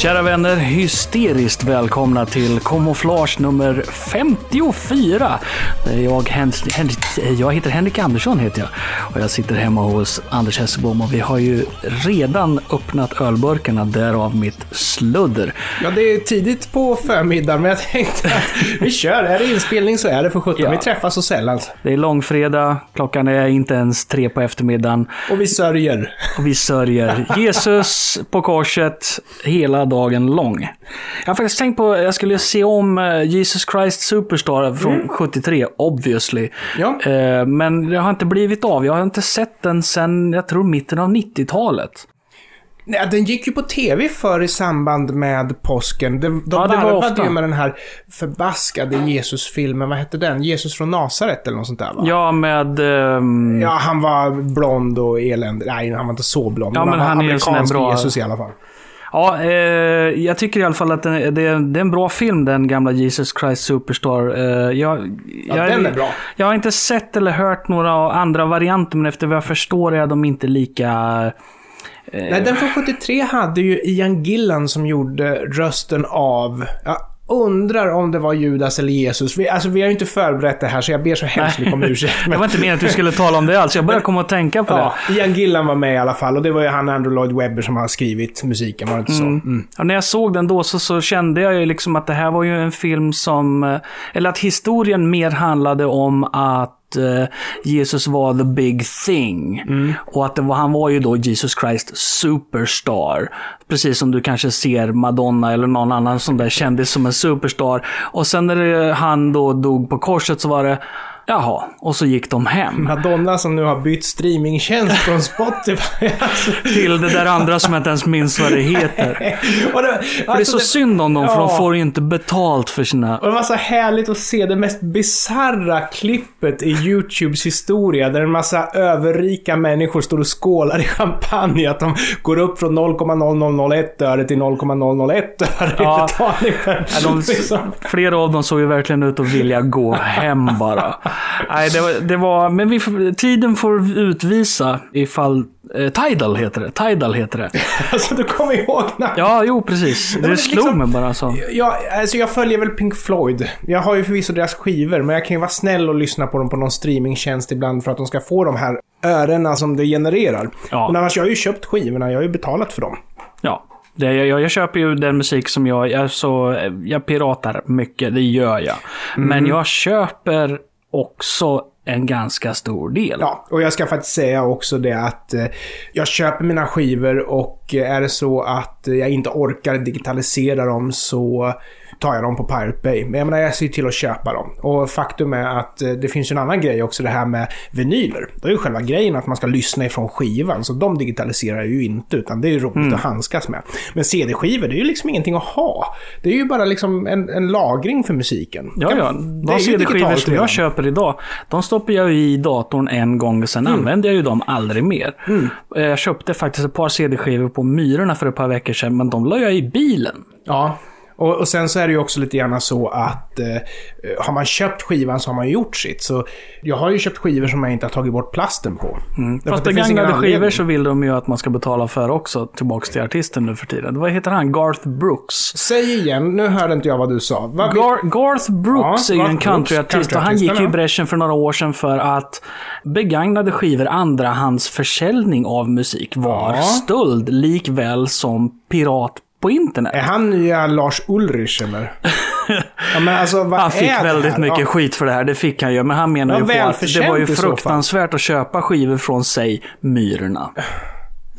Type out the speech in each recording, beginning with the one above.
Kära vänner, hysteriskt välkomna till Kamouflage nummer 54. Det är Jag, Hen Hen jag heter Henrik Andersson heter jag och jag sitter hemma hos Anders Hesselbom och vi har ju redan öppnat ölburkarna, därav mitt sludder. Ja, det är tidigt på förmiddagen, men jag tänkte att vi kör. Är det inspelning så är det för 17. Ja. Vi träffas så sällan. Det är långfredag, klockan är inte ens tre på eftermiddagen Och vi sörjer. och vi sörjer Jesus på korset hela dagen lång. Jag har faktiskt tänkt på jag skulle se om eh, Jesus Christ Superstar från 73, obviously. Ja. Eh, Men det har inte blivit av. Jag har inte sett den sedan, jag tror, mitten av 90-talet. Nej, den gick ju på tv för i samband med påsken. De, de Ja, det var varvade ju med den här förbaskade Jesus-filmen. Vad hette den? Jesus från Nasaret eller något sånt där va? Ja, med... ehm, Ja, han var blond och eländig. Nej, han var inte så blond. Ja, men var han är en sån här bra- Jesus i alla fall. Ja, eh, jag tycker i alla fall att det, det, det är en bra film, den gamla Jesus Christ Superstar. Eh, jag, Ja, jag, den är bra. Jag har inte sett eller hört några andra varianter, men efter vad jag förstår är de inte lika... Nej, den från 73 hade ju Ian Gillan som gjorde rösten av... Jag undrar om det var Judas eller Jesus. Vi, alltså, vi har ju inte förberett det här, så jag ber så hemskt mycket om ursäkt. Det Men, var inte meningen att vi skulle tala om det alls. Jag började komma att tänka på ja, det. Ian Gillan var med i alla fall och det var ju han Andrew Lloyd Webber som har skrivit musiken, var det inte så? Mm. Ja, när jag såg den då så, så kände jag ju liksom att det här var ju en film som... eh, Eller att historien mer handlade om att eh, Jesus var the big thing. Och att det var, han var ju då Jesus Christ superstar. Precis som du kanske ser Madonna eller någon annan som där kändis som en superstar. Och sen när det, han då dog på korset så var det, jaha, och så gick de hem. Madonna som nu har bytt streamingtjänst från Spotify. alltså, Till det där andra som jag inte ens minns vad det heter. och det, För det är alltså, så det- synd om dem, för de Ja. får ju inte betalt för sina... Och det var så härligt att se det mest bizarra klippet i YouTubes historia. Där en massa överrika människor står och skålar i champagne. Att de går upp från 0,0001 öre till 0,001 öre Ja. betalning per... Ja, de, liksom. flera av dem såg ju verkligen ut att vilja gå hem bara. Nej, det var, det var men vi, tiden får utvisa ifall... Eh, Tidal heter det. Tidal heter det. Alltså du kommer ihåg när... Ja, jo precis. men Det slog liksom- mig bara så. Ja, alltså jag följer väl Pink Floyd. Jag har ju förvisso deras skivor, men jag kan ju vara snäll och lyssna på dem på någon streamingtjänst ibland för att de ska få de här örena som det genererar. Ja. Men annars, jag har ju köpt skivorna, jag har ju betalat för dem. Ja. Det, jag, jag köper ju den musik som jag... Jag, så, jag piratar mycket, det gör jag. Mm. Men jag köper också en ganska stor del. Ja, och jag ska faktiskt säga också det att eh, jag köper mina skivor och eh, är det så att eh, jag inte orkar digitalisera dem så tar jag dem på Pirate Bay. Men jag menar, jag ser till att köpa dem. Och faktum är att eh, det finns en annan grej också, det här med vinyler. Då är ju själva grejen att man ska lyssna ifrån skivan, så de digitaliserar ju inte, utan det är ju roligt Mm. att handskas med. Men CD-skivor, det är ju liksom ingenting att ha. Det är ju bara liksom en, en lagring för musiken. Ja, ja. Det De CD-skivor som jag köper idag, de stoppar jag i datorn en gång och sen Mm. använder jag ju dem aldrig mer. Eh, Jag köpte faktiskt ett par CD-skivor på Myrorna för ett par veckor sedan, men de la jag i bilen. Ja. Och, och sen så är det ju också lite grann så att eh, har man köpt skivan så har man ju gjort sitt. Så jag har ju köpt skivor som jag inte har tagit bort plasten på. Mm. Fast begagnade skivor så vill de ju att man ska betala för också, tillbaks till artisten nu för tiden. Vad heter han? Garth Brooks. Säg igen, nu hörde inte jag vad du sa. Vad Gar- Garth Brooks Ja, är ju en countryartist och han gick ju i bräschen för några år sedan för att begagnade skivor, andrahandsförsäljning av musik var Ja. stöld likväl som pirat på internet. Är han nya Lars Ulrich eller? ja, men alltså, vad Han fick är det väldigt här? mycket Ja. skit för det här, det fick han ju. Men han menar Ja, ju på att det var ju fruktansvärt att köpa skivor från, sig, Myrorna.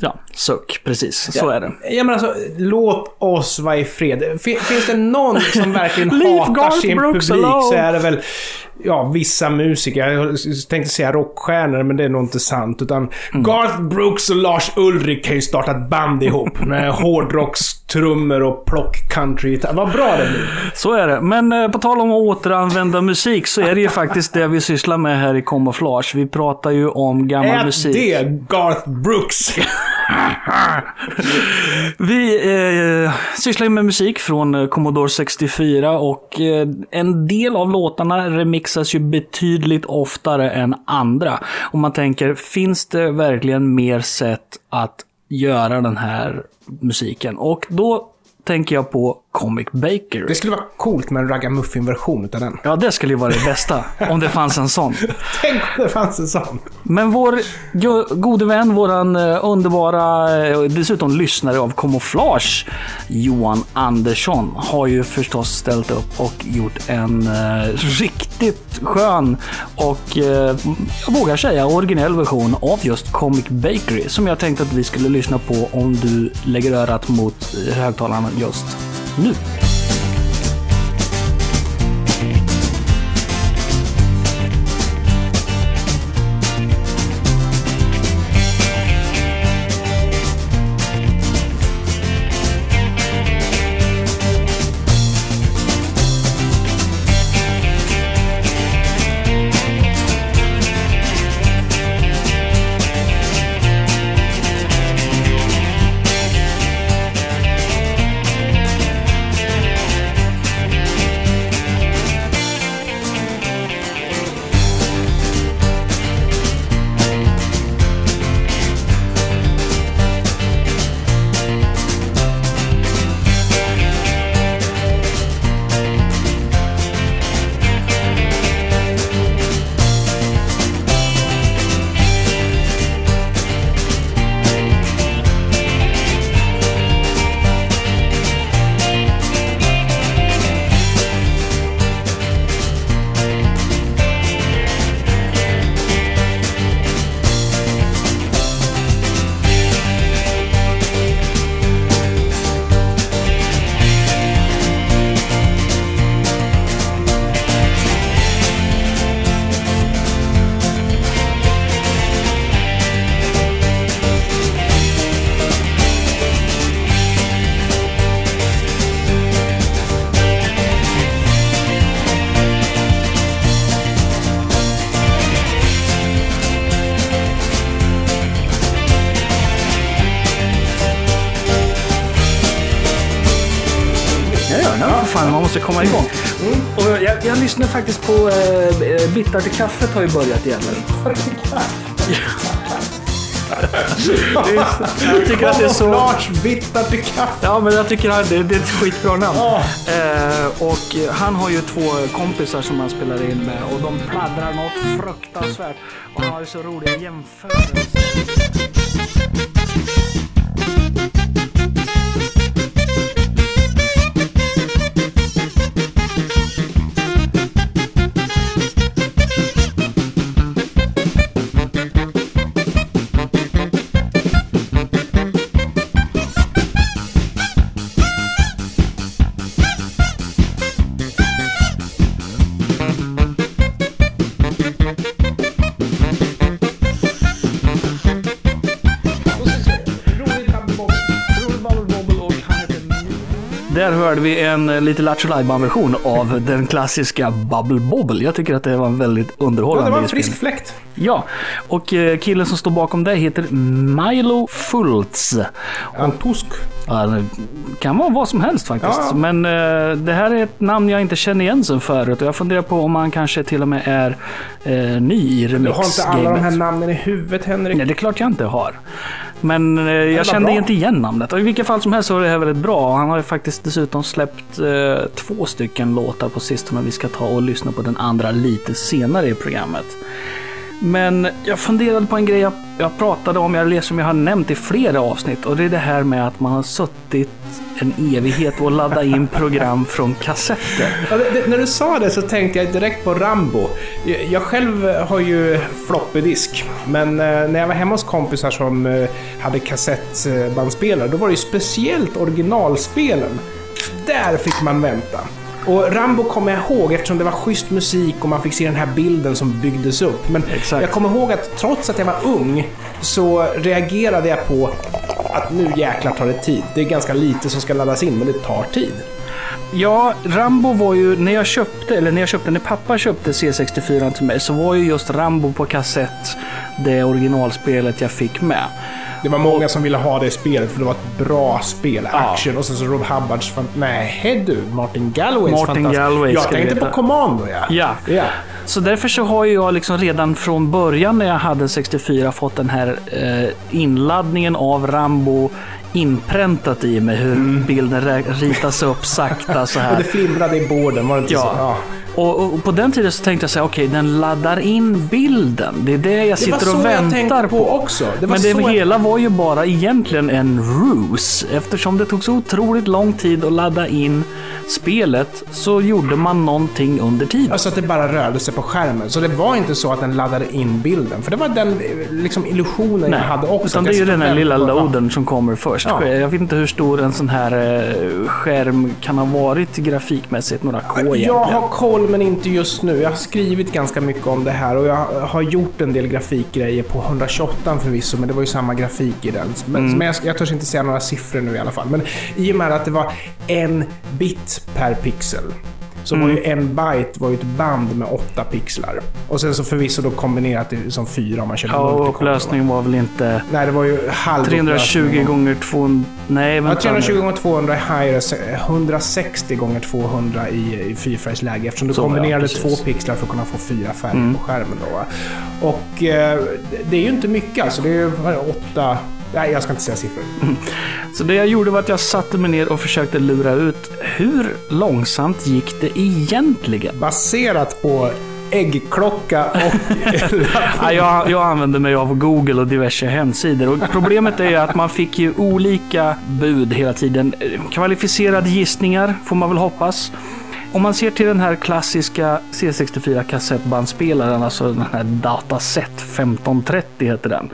Ja, suck. Precis. Så är det. Ja, men alltså, låt oss vara i fred. Fin- Finns det någon som verkligen hatar Garth sin Brooks publik alone. så är det väl ja, vissa musiker. Jag tänkte säga rockstjärnor, men det är nog inte sant. Utan Mm. Garth Brooks och Lars Ulrich kan ju starta ett band ihop med hårdrockstrummor och plock-country. Vad bra det blir. Så är det. Men eh, på tal om att återanvända musik så är det ju faktiskt det vi sysslar med här i Camouflage. Vi pratar ju om gammal Är musik. det Garth Brooks? Vi eh, sysslar ju med musik från eh, Commodore 64 och eh, en del av låtarna remixas ju betydligt oftare än andra. Och man tänker, finns det verkligen mer sätt att göra den här musiken? Och då tänker jag på Comic Bakery. Det skulle vara coolt med en ragamuffin-version utav den. Ja, det skulle ju vara det bästa. om det fanns en sån. Tänk om det fanns en sån. Men vår go- gode vän, våran eh, underbara, eh, dessutom lyssnare av Camouflage, Johan Andersson, har ju förstås ställt upp och gjort en eh, riktigt skön och, eh, jag vågar säga, originell version av just Comic Bakery som jag tänkte att vi skulle lyssna på om du lägger örat mot eh, högtalarna just nu. Bittert till kaffet har ju börjat igen nu. Jag tycker att det är så... Camouflage, bitter till kaffe. Ja, men jag tycker att det, det är ett skitbra namn. Ja. Eh, och han har ju två kompisar som han spelar in med och de pladdrar något fruktansvärt. Och han har ju så roliga jämförelser. Där hörde vi en eh, lite Lattjo version av den klassiska Bubble Bobble. Jag tycker att det var en väldigt Ja, underhållande det var en frisk fläkt. Ja, och eh, killen som står bakom det heter Milo Fultz. En tosk. Ja, det kan vara vad som helst faktiskt. Ja, ja. Men eh, det här är ett namn jag inte känner igen sen förut. Och jag funderar på om han kanske till och med är eh, ny i Du har inte alla de här namnen i huvudet, Henrik. Nej, det är klart jag inte har. Men eh, jag kände bra. inte igen namnet. Och I vilket fall som helst så är det här väldigt bra. Han har ju faktiskt dessutom släppt eh, två stycken låtar på sistone. Vi ska ta och lyssna på den andra lite senare i programmet. Men jag funderade på en grej jag, jag pratade om, jag som jag har nämnt i flera avsnitt. Och det är det här med att man har suttit en evighet och laddat in program från kassetter. Ja, det, det, när du sa det så tänkte jag direkt på Rambo. Jag, jag själv har ju floppydisk, men eh, när jag var hemma hos kompisar som eh, hade kassettbandspelare, då var det ju speciellt originalspelen. Där fick man vänta. Och Rambo kommer jag ihåg eftersom det var schysst musik och man fick se den här bilden som byggdes upp. Men Exakt. jag kommer ihåg att trots att jag var ung så reagerade jag på att nu jäklar tar det tid. Det är ganska lite som ska laddas in, men det tar tid. Ja, Rambo var ju, när jag köpte, eller när jag köpte, när pappa köpte C64 till mig, så var ju just Rambo på kassett det originalspelet jag fick med. Det var många som ville ha det spelet för det var ett bra spel. Ja. Action och sen så Rob Hubbards... Nej du, Martin Galways Martin Galway Jag tänkte på Commando ja. Ja. ja. Så därför så har jag liksom redan från början när jag hade 64 fått den här eh, inladdningen av Rambo inpräntat i mig hur bilden rä- ritas upp sakta så Och här. det flimrade i borden, var det inte Ja. så? Ja. Och, och på den tiden så tänkte jag säga, okej, den laddar in bilden. Det är det jag sitter så och väntar på. också. Det Men det så jag- hela var ju bara egentligen en ruse. Eftersom det tog så otroligt lång tid att ladda in spelet så gjorde man någonting under tiden. Alltså att det bara rörde sig på skärmen. Så det var inte så att den laddade in bilden. För det var den liksom, illusionen jag hade också. utan det är ju den här lilla loadern som kommer först. Ja. Jag vet inte hur stor en sån här eh, skärm kan ha varit grafikmässigt, några K egentligen. Jag har koll men inte just nu. Jag har skrivit ganska mycket om det här och jag har gjort en del grafikgrejer på 128 förvisso, men det var ju samma grafik i den. Men, Mm. men jag, jag törs inte säga några siffror nu i alla fall. Men i och med att det var en bit per pixel så var Mm. ju en byte var ju ett band med åtta pixlar. Och sen så förvisso då kombinerat det som fyra om man körde Ja, och upplösningen var väl inte Nej, det var ju halv 320 upplösning. gånger 200... Nej, Ja, vänta 320 nu. gånger 200 i high res, 160 gånger 200 i, i fyrfärgsläge eftersom du Så, ja, kombinerade. Mm. två pixlar för att kunna få fyra färger på skärmen. Då. Och eh, det är ju inte mycket alltså. Det är ju är åtta... Nej, jag ska inte säga siffror. Så det jag gjorde var att jag satte mig ner och försökte lura ut hur långsamt gick det egentligen? Baserat på äggklocka och... Ja, jag, jag använde mig av Google och diverse hemsidor. Och problemet är att man fick ju olika bud hela tiden. Kvalificerade gissningar får man väl hoppas. Om man ser till den här klassiska C64 kassettbandspelaren, alltså den här Dataset 1530 heter den.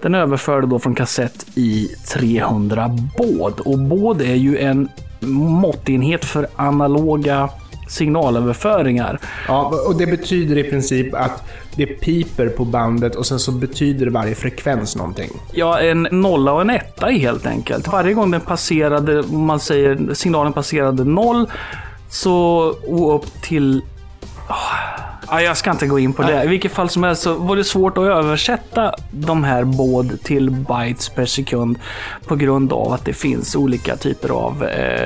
Den överförde då från kassett i 300 baud. Och baud är ju en måttenhet för analoga signalöverföringar. ja, och det betyder i princip att det piper på bandet och sen så betyder varje frekvens någonting. Ja, en nolla och en etta helt enkelt. Varje gång den passerade, man säger signalen passerade noll, så upp till... Ja, jag ska inte gå in på det. I vilket fall som helst så var det svårt att översätta de här båd till bytes per sekund på grund av att det finns olika typer av eh,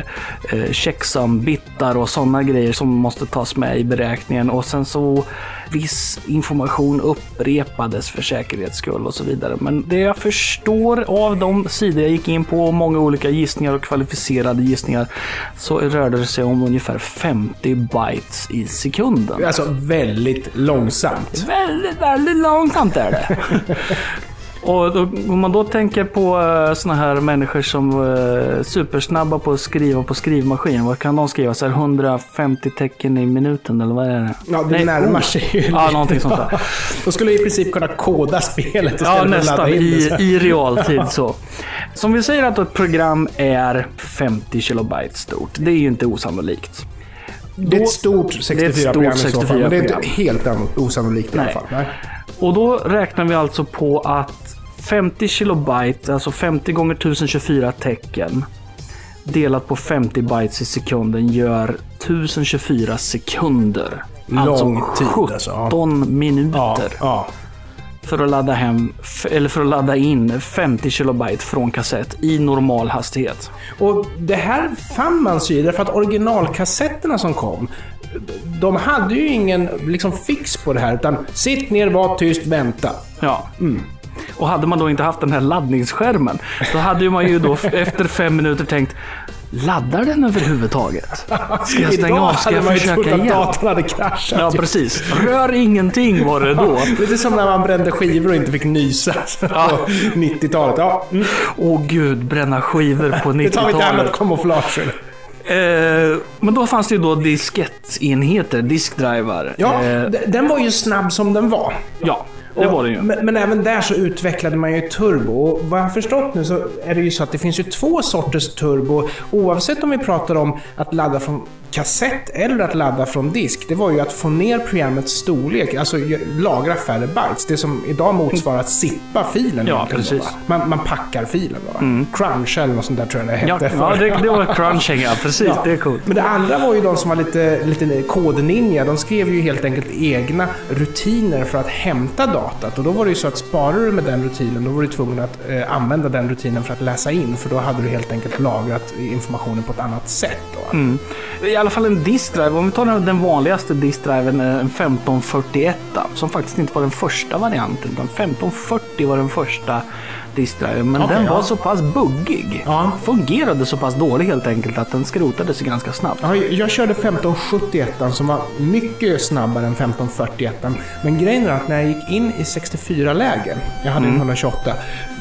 eh, checksum-bitar och sådana grejer som måste tas med i beräkningen. Och sen så viss information upprepades för säkerhets skull och så vidare. Men det jag förstår av de sidor jag gick in på och många olika gissningar och kvalificerade gissningar så rörde det sig om ungefär 50 bytes i sekunden. Alltså väldigt långsamt. Väldigt, väldigt långsamt är det. Och då, om man då tänker på uh, såna här människor som är supersnabba på att skriva på skrivmaskin. Vad kan de skriva? Så här 150 tecken i minuten eller vad är det? Ja, det Nej, närmar oh. sig ju. Ja, någonting sånt där. De skulle i princip kunna koda spelet Ja, nästan i, i realtid så. Som vi säger att ett program är 50 kilobyte stort. Det är ju inte osannolikt. Det är ett stort Det är ett 64-program i så fall, men det är inte 64-program. helt an- osannolikt i alla fall. Nej. Och då räknar vi alltså på att 50 kilobyte, alltså 50 gånger 1024 tecken, delat på 50 bytes i sekunden gör 1024 sekunder. Lång alltså tid, 17 alltså, minuter Ja, ja. för att ladda hem, eller för att ladda in 50 kilobyte från kassett i normal hastighet. Och det här fann man sig i, därför att originalkassetterna som kom, de hade ju ingen liksom, fix på det här, utan sitt ner, var tyst, vänta. Ja. Och hade man då inte haft den här laddningsskärmen, då hade man ju då efter fem minuter tänkt Laddar den överhuvudtaget? Ska jag stänga Idag av? Ska jag försöka igen? datorn hade kraschat. Ja, precis. Rör ingenting var det då. Lite som när man brände skivor och inte fick nysa på 90-talet. Ja, mm. Åh gud, bränna skivor på det tar vi ett annat 90-talet. kamouflage. Eh, men då fanns det ju då diskettenheter, diskdrivar. Ja, Eh, den var ju snabb som den var. ja, det var det ju. Men, men även där så utvecklade man ju turbo. Och vad jag har förstått nu så är det ju så att det finns ju två sorters turbo. Oavsett om vi pratar om att ladda från kassett eller att ladda från disk. Det var ju att få ner programmets storlek, alltså lagra färre bytes. Det som idag motsvarar att zippa filen. Ja, då, precis. va? Man, man packar filen då. va? Crunch eller något sånt där tror jag det Ja, hette. ja förr. det, det var crunching, ja. Precis, det är coolt. Men det andra var ju de som var lite, lite kodninja. De skrev ju helt enkelt egna rutiner för att hämta datat. Och då var det ju så att sparar du med den rutinen, då var du tvungen att eh, använda den rutinen för att läsa in. För då hade du helt enkelt lagrat informationen på ett annat sätt. Då. Mm. I alla fall en diskdrive. Om vi tar den, vanligaste diskdriven, eh, en 1541, som faktiskt inte var den första varianten. Utan 1540 var den första diskdriven, men Okej, den var ja. så pass buggig. Ja. Fungerade så pass dåligt helt enkelt att den skrotades ganska snabbt. Ja, jag körde 1571 som var mycket snabbare än 1541. Men grejen är att när jag gick in i 64-läge, jag hade en 128,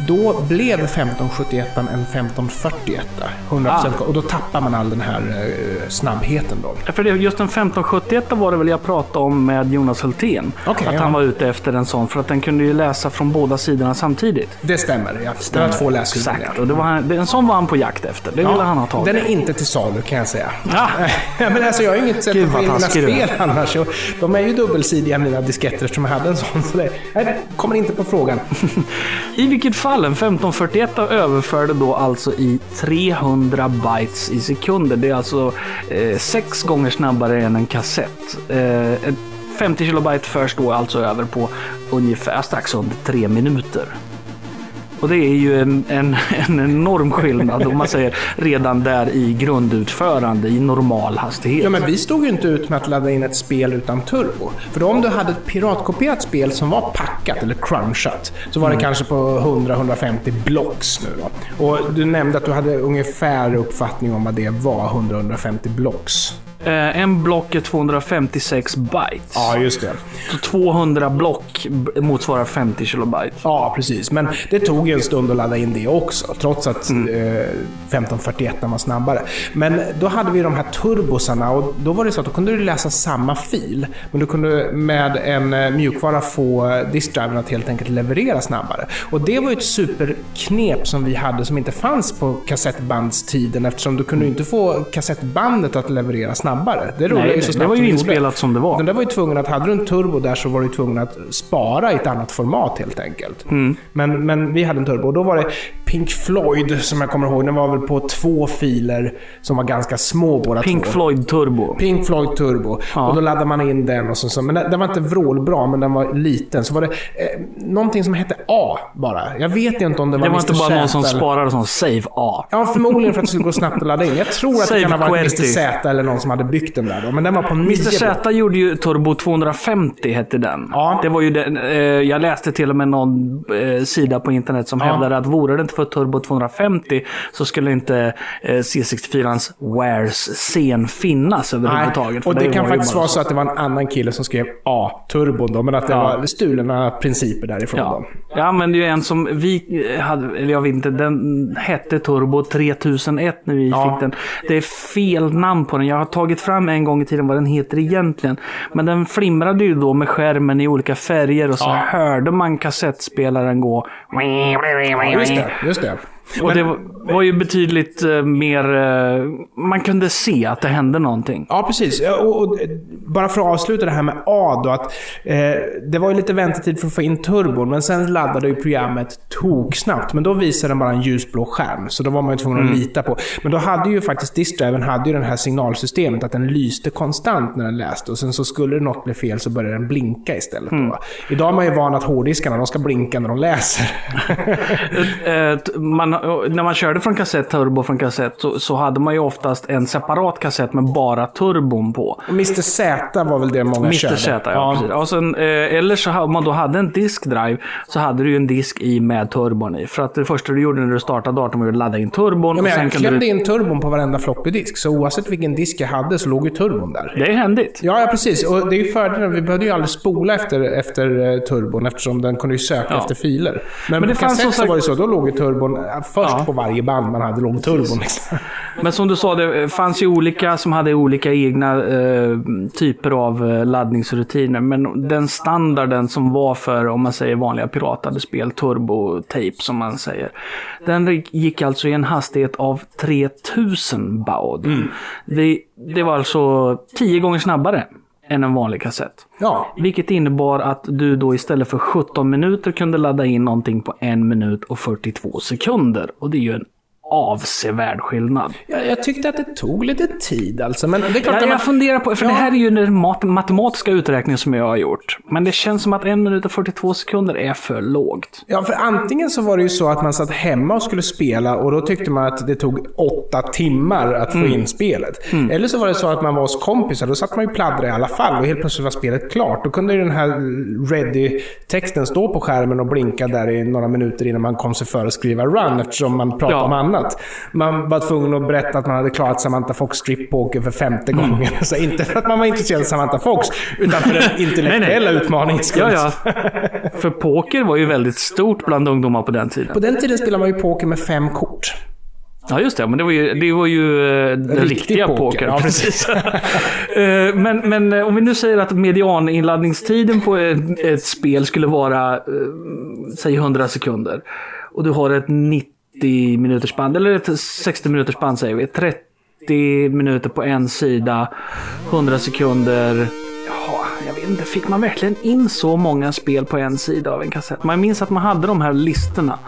då blev 1571 en 1541. 100%. Och då tappar man all den här eh, snabbheten då. För det, just den 1571 var det väl jag pratade om med Jonas Hultén. Okej, att han var ute efter en sån, för att den kunde ju läsa från båda sidorna samtidigt. Det stämmer, ja. Det var två läshuvuden. Exakt, och det var han, en sån var han på jakt efter. Det ville han ha tagit. Den är inte till salu kan jag säga. Ja. men alltså jag har inget sätt Gud, att få in mina du spel annars. De är ju dubbelsidiga mina disketter som jag hade en sån. Så det nej, kommer inte på frågan. I vilket fall, en 1541 överförde då alltså i 300 bytes i sekunder. Det är alltså eh, sex gånger snabbare än en kassett. Eh, ett 50 kilobyte förs då alltså över på ungefär strax under tre minuter. Och det är ju en, en, en enorm skillnad om man säger redan där i grundutförande i normal hastighet. Ja, men vi stod ju inte ut med att ladda in ett spel utan turbo. För då om du hade ett piratkopierat spel som var packat eller crunchat så var det kanske på 100-150 blocks nu då. Och du nämnde att du hade ungefär uppfattning om vad det var, 100-150 blocks. Eh, en block är 256 bytes. Ja, just det. Så 200 block motsvarar 50 kilobyte. Ja, precis. Men det tog ju en stund att ladda in det också, trots att eh, 1541 var snabbare. Men då hade vi de här turbosarna och då var det så att då kunde du läsa samma fil, men du kunde med en eh, mjukvara få diskdriven att helt enkelt leverera snabbare. Och det var ju ett superknep som vi hade som inte fanns på kassettbandstiden eftersom du kunde inte få kassettbandet att leverera snabbare. Det roliga är Nej, ju så det, snabbt det var ju inspelat som det var. Den där var ju tvungen att, hade du en turbo där så var du tvungen att spara i ett annat format helt enkelt. Men, men vi hade en turbo och då var det Pink Floyd som jag kommer ihåg. Den var väl på två filer som var ganska små båda Pink två. Floyd Turbo. Pink Floyd Turbo. Ja. Och då laddade man in den och så. så. Men den, den var inte vrålbra, men den var liten. Så var det eh, någonting som hette A bara. Jag vet inte om det var Det var Mr. inte bara någon som Z eller- sparade som save A. Ja, förmodligen för att det skulle gå snabbt att ladda in. Jag tror att det kan ha varit Mr. Z eller någon som hade byggt den där då. Men den var på 9 Mr Z gjorde ju Turbo 250 hette den. Ja. Det var ju den, eh, jag läste till och med någon eh, sida på internet som Ja. hävdade att vore det inte för Turbo 250 så skulle inte eh, C64ans Wares-scen finnas överhuvudtaget. och det kan var ju faktiskt vara så att det var en annan kille som skrev A-turbo då, men att det Ja. var stulna principer därifrån Ja. då. Jag använde ju en som vi eh, hade, eller jag vet inte, den hette Turbo 3001 när vi Ja. fick den. Det är fel namn på den. Jag har tagit fram en gång i tiden vad den heter egentligen. Men den flimrade ju då med skärmen i olika färger och så Ja. hörde man kassettspelaren gå. Ja, just det. Just det. Och det var, var ju betydligt eh, mer... eh, man kunde se att det hände någonting. Ja, precis. Och, och, bara för att avsluta det här med A då. Att, eh, det var ju lite väntetid för att få in turbon, men sen laddade ju programmet toksnabbt. Men då visade den bara en ljusblå skärm, så då var man ju tvungen att lita på. Men då hade ju faktiskt diskdriven hade ju det här signalsystemet, att den lyste konstant när den läste. Och sen så skulle något bli fel så började den blinka istället. Då. Idag är man ju van att hårddiskarna, de ska blinka när de läser. Eh, man, när man körde från kassett, turbo från kassett, så, så hade man ju oftast en separat kassett med bara turbon på. Mr Z var väl det många Mr körde. Z, ja, precis. Och sen, eh, eller så om man då hade en diskdrive så hade du ju en disk i med turbon i. För att det första du gjorde när du startade datorn var att ladda in turbon. Ja, och men jag klämde du... in turbon på varenda floppy disk, så oavsett vilken disk jag hade så låg ju turbon där. Det är händigt. Ja, ja, precis. Och det är ju fördelen. Vi behövde ju aldrig spola efter, efter eh, turbon eftersom den kunde ju söka Ja. efter filer. Men, Men det fanns så sagt- var det så. Då låg ju turbon först Ja. på varje band man hade låg turbon. Liksom. Men som du sa, det fanns ju olika som hade olika egna eh, typer av eh, laddningsrutiner. Men den standarden som var för, om man säger vanliga piratade spel, turbo-tape som man säger. Den gick alltså i en hastighet av 3000 baud. Det, det var alltså 10 gånger snabbare än en vanlig kassett. Ja, Vilket innebar att du då istället för 17 minuter kunde ladda in någonting på en minut och 42 sekunder. Och det är ju en avsevärd skillnad. Jag, jag tyckte att det tog lite tid alltså. Men det är klart Jag, man... jag funderar på, för Ja. det här är ju den mat matematiska uträkningen som jag har gjort. Men det känns som att en minut och 42 sekunder är för lågt. Ja, för antingen så var det ju så att man satt hemma och skulle spela och då tyckte man att det tog åtta timmar att få in spelet. Eller så var det så att man var hos kompisar, då satt man ju och pladdrade i alla fall och helt plötsligt var spelet klart. Då kunde ju den här ready-texten stå på skärmen och blinka där i några minuter innan man kom sig för att skriva run eftersom man pratade Ja. om annat. Man var tvungen att berätta att man hade klarat Samantha Fox strip poker för femte gången. Så inte för att man var intresserad av Samantha Fox, utan för den intellektuella utmaningens skull. Ja, ja. För poker var ju väldigt stort bland ungdomar på den tiden. På den tiden spelade man ju poker med fem kort. Ja, just det. Men det var ju, det var ju eh, den Riktig riktiga poker. poker. Ja, precis. Eh, men, men eh, om vi nu säger att medianinladdningstiden på ett, ett spel skulle vara, säg 100 sekunder. Och du har ett 90 minuters band, eller ett 60 minuters band säger vi. 30 minuter på en sida, 100 sekunder. Ja, jag vet inte, fick man verkligen in så många spel på en sida av en kassett? Man minns att man hade de här listorna.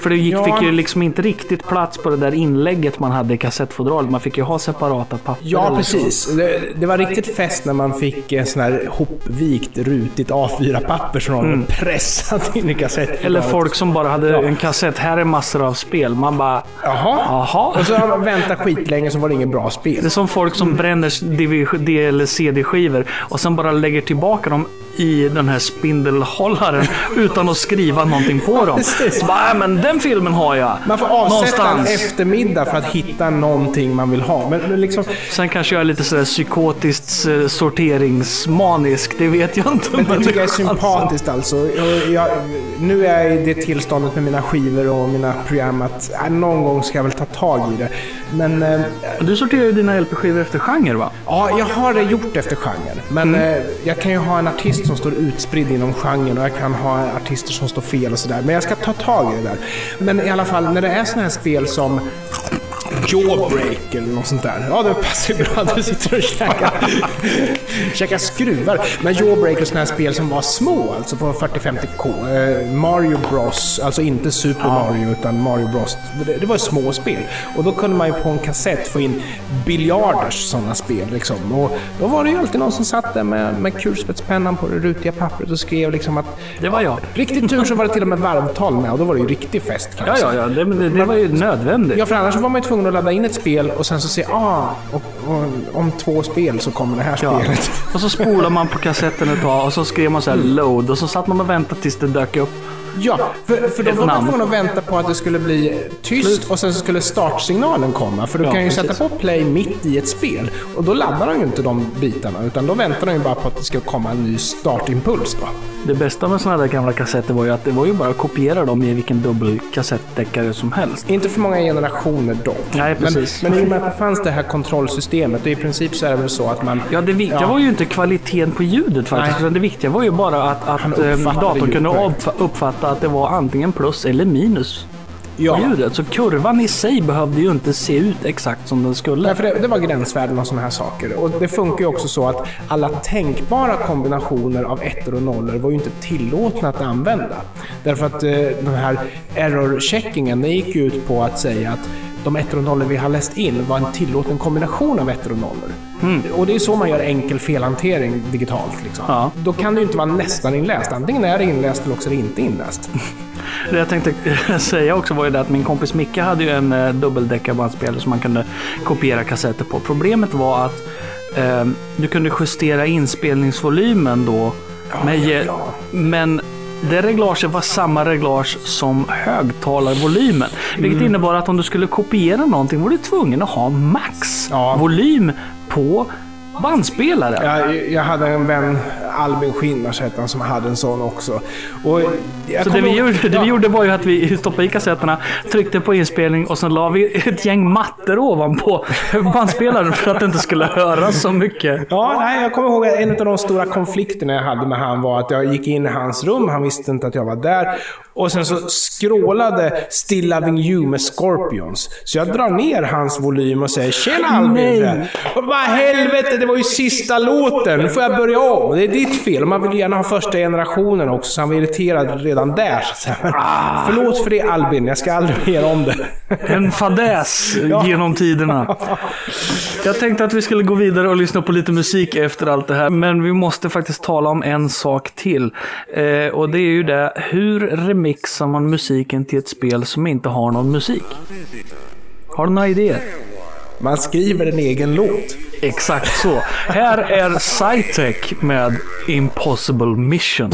För det gick, Ja. fick ju liksom inte riktigt plats på det där inlägget man hade i kassettfodralet. Man fick ju ha separata papper. Ja, precis. Det, det var riktigt fest när man fick en sån här hopvikt, rutigt A4-papper som någon hade pressat in i kassettfodralet. Eller folk som bara hade en kassett. Här är massor av spel. Man bara... Jaha. Jaha. Och så har man väntat skitlänge så var det inget bra spel. Det är som folk som bränner DVD eller CD-skivor och sen bara lägger tillbaka dem i den här spindelhållaren utan att skriva någonting på dem. Precis. Så bara, "Äh, men den filmen har jag. Man får avsätta en Någonstans. eftermiddag för att hitta någonting man vill ha. Men, men liksom, Sen kanske jag är lite sådär psykotiskt eh, sorteringsmanisk. Det vet jag inte. men det tycker jag är alltså. sympatiskt alltså. Jag, jag, nu är jag i det tillståndet med mina skivor och mina program att äh, någon gång ska jag väl ta tag i det. Men eh, Du sorterar ju dina LP-skivor efter genre va? Ja, jag har det gjort efter genre. Men Mm. eh, jag kan ju ha en artist som står utspridd inom genren och jag kan ha artister som står fel och sådär. Men jag ska ta tag i det där. Men i alla fall, när det är sådana här spel som Jawbreak eller något sånt där. Ja, det passar ju bra. Du sitter och käkar, käkar skruvar. Men Jawbreak och sådana här spel som var små, alltså på 40-50K. Eh, Mario Bros, alltså inte Super Mario utan Mario Bros. Det, var små spel. Och då kunde man ju på en kassett få in biljarders sådana spel. Liksom. Och då var det ju alltid någon som satt där med, med kulspetspennan på det rutiga pappret och skrev liksom att... Det var jag. Riktigt tur så var det till och med varvtal med och då var det ju riktig fest kan Ja, ja, ja. Det, det, det var ju nödvändigt. Ja, för annars var man ju tvungen att ladda in ett spel och sen så se, ah, och, och, om två spel så kommer det här Ja. spelet. Och så spolar man på kassetten ett tag och så skrev man så här load och så satt man och väntade tills det dök upp. Ja, för, för då var man tvungen att vänta på att det skulle bli tyst och sen så skulle startsignalen komma. För du Ja, kan ju precis. sätta på play mitt i ett spel och då laddar de ju inte de bitarna utan då väntar de ju bara på att det ska komma en ny startimpuls då. Det bästa med sådana där gamla kassetter var ju att det var ju bara att kopiera dem i vilken dubbelkassettdeckare som helst. Inte för många generationer dock. Nej, precis. Men, men i och med att det fanns det här kontrollsystemet, och i princip så är det väl så att man... Ja, det viktiga Ja. var ju inte kvaliteten på ljudet faktiskt. Nej. Utan det viktiga var ju bara att, att eh, uppfattade datorn kunde ljudet. Uppfatta att det var antingen plus eller minus Ja. på ljudet. Så kurvan i sig behövde ju inte se ut exakt som den skulle. Nej, för det, det var gränsvärden och sådana här saker. Och det funkar ju också så att alla tänkbara kombinationer av ettor och nollor var ju inte tillåtna att använda. Därför att eh, den här error-checkingen, gick ju ut på att säga att de ettor och nollor vi har läst in var en tillåten kombination av ettor och nollor. Och det är så man gör enkel felhantering digitalt. Liksom. Ja. Då kan det ju inte vara nästan inläst. Antingen är det inläst eller också är det inte inläst. Det jag tänkte säga också var ju det att min kompis Micke hade ju en eh, dubbeldäckarbandspelare som man kunde kopiera kassetter på. Problemet var att eh, du kunde justera inspelningsvolymen då. med, ge- ja. Men det reglaget var samma reglage som högtalarvolymen. Vilket Mm. innebar att om du skulle kopiera någonting var du tvungen att ha max Ja. volym på bandspelaren. Jag, jag hade en vän, Albin Skinnars hette han, som hade en sån också. Och Så det vi, gjorde, det vi gjorde var ju att vi stoppade i kassetterna, tryckte på inspelning och sen la vi ett gäng mattor ovanpå bandspelaren för att det inte skulle höras så mycket. Ja, nej, jag kommer ihåg att en av de stora konflikterna jag hade med han var att jag gick in i hans rum, han visste inte att jag var där. Och sen så skrålade Still Loving You med Scorpions. Så jag drar ner hans volym och säger “Tjena Albin!” Bara helvete, det var ju sista låten, nu får jag börja om. Det är ditt fel. Man vill gärna ha första generationen också, så han var irriterad redan där. Så. Ah. Förlåt för det Albin, jag ska aldrig mer om det. En fadäs genom tiderna. Jag tänkte att vi skulle gå vidare och lyssna på lite musik efter allt det här. Men vi måste faktiskt tala om en sak till. Eh, och det är ju det, hur remixar man musiken till ett spel som inte har någon musik? Har du några idéer? Man skriver en egen låt. Exakt så. Här är Cytec med Impossible Mission.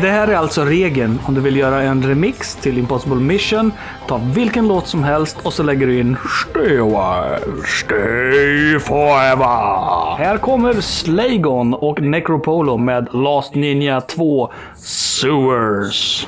Det här är alltså regeln om du vill göra en remix till Impossible Mission. Ta vilken låt som helst och så lägger du in Stay Wild, stay forever. Här kommer Slagon och Necropolo med Last Ninja 2 Sewers.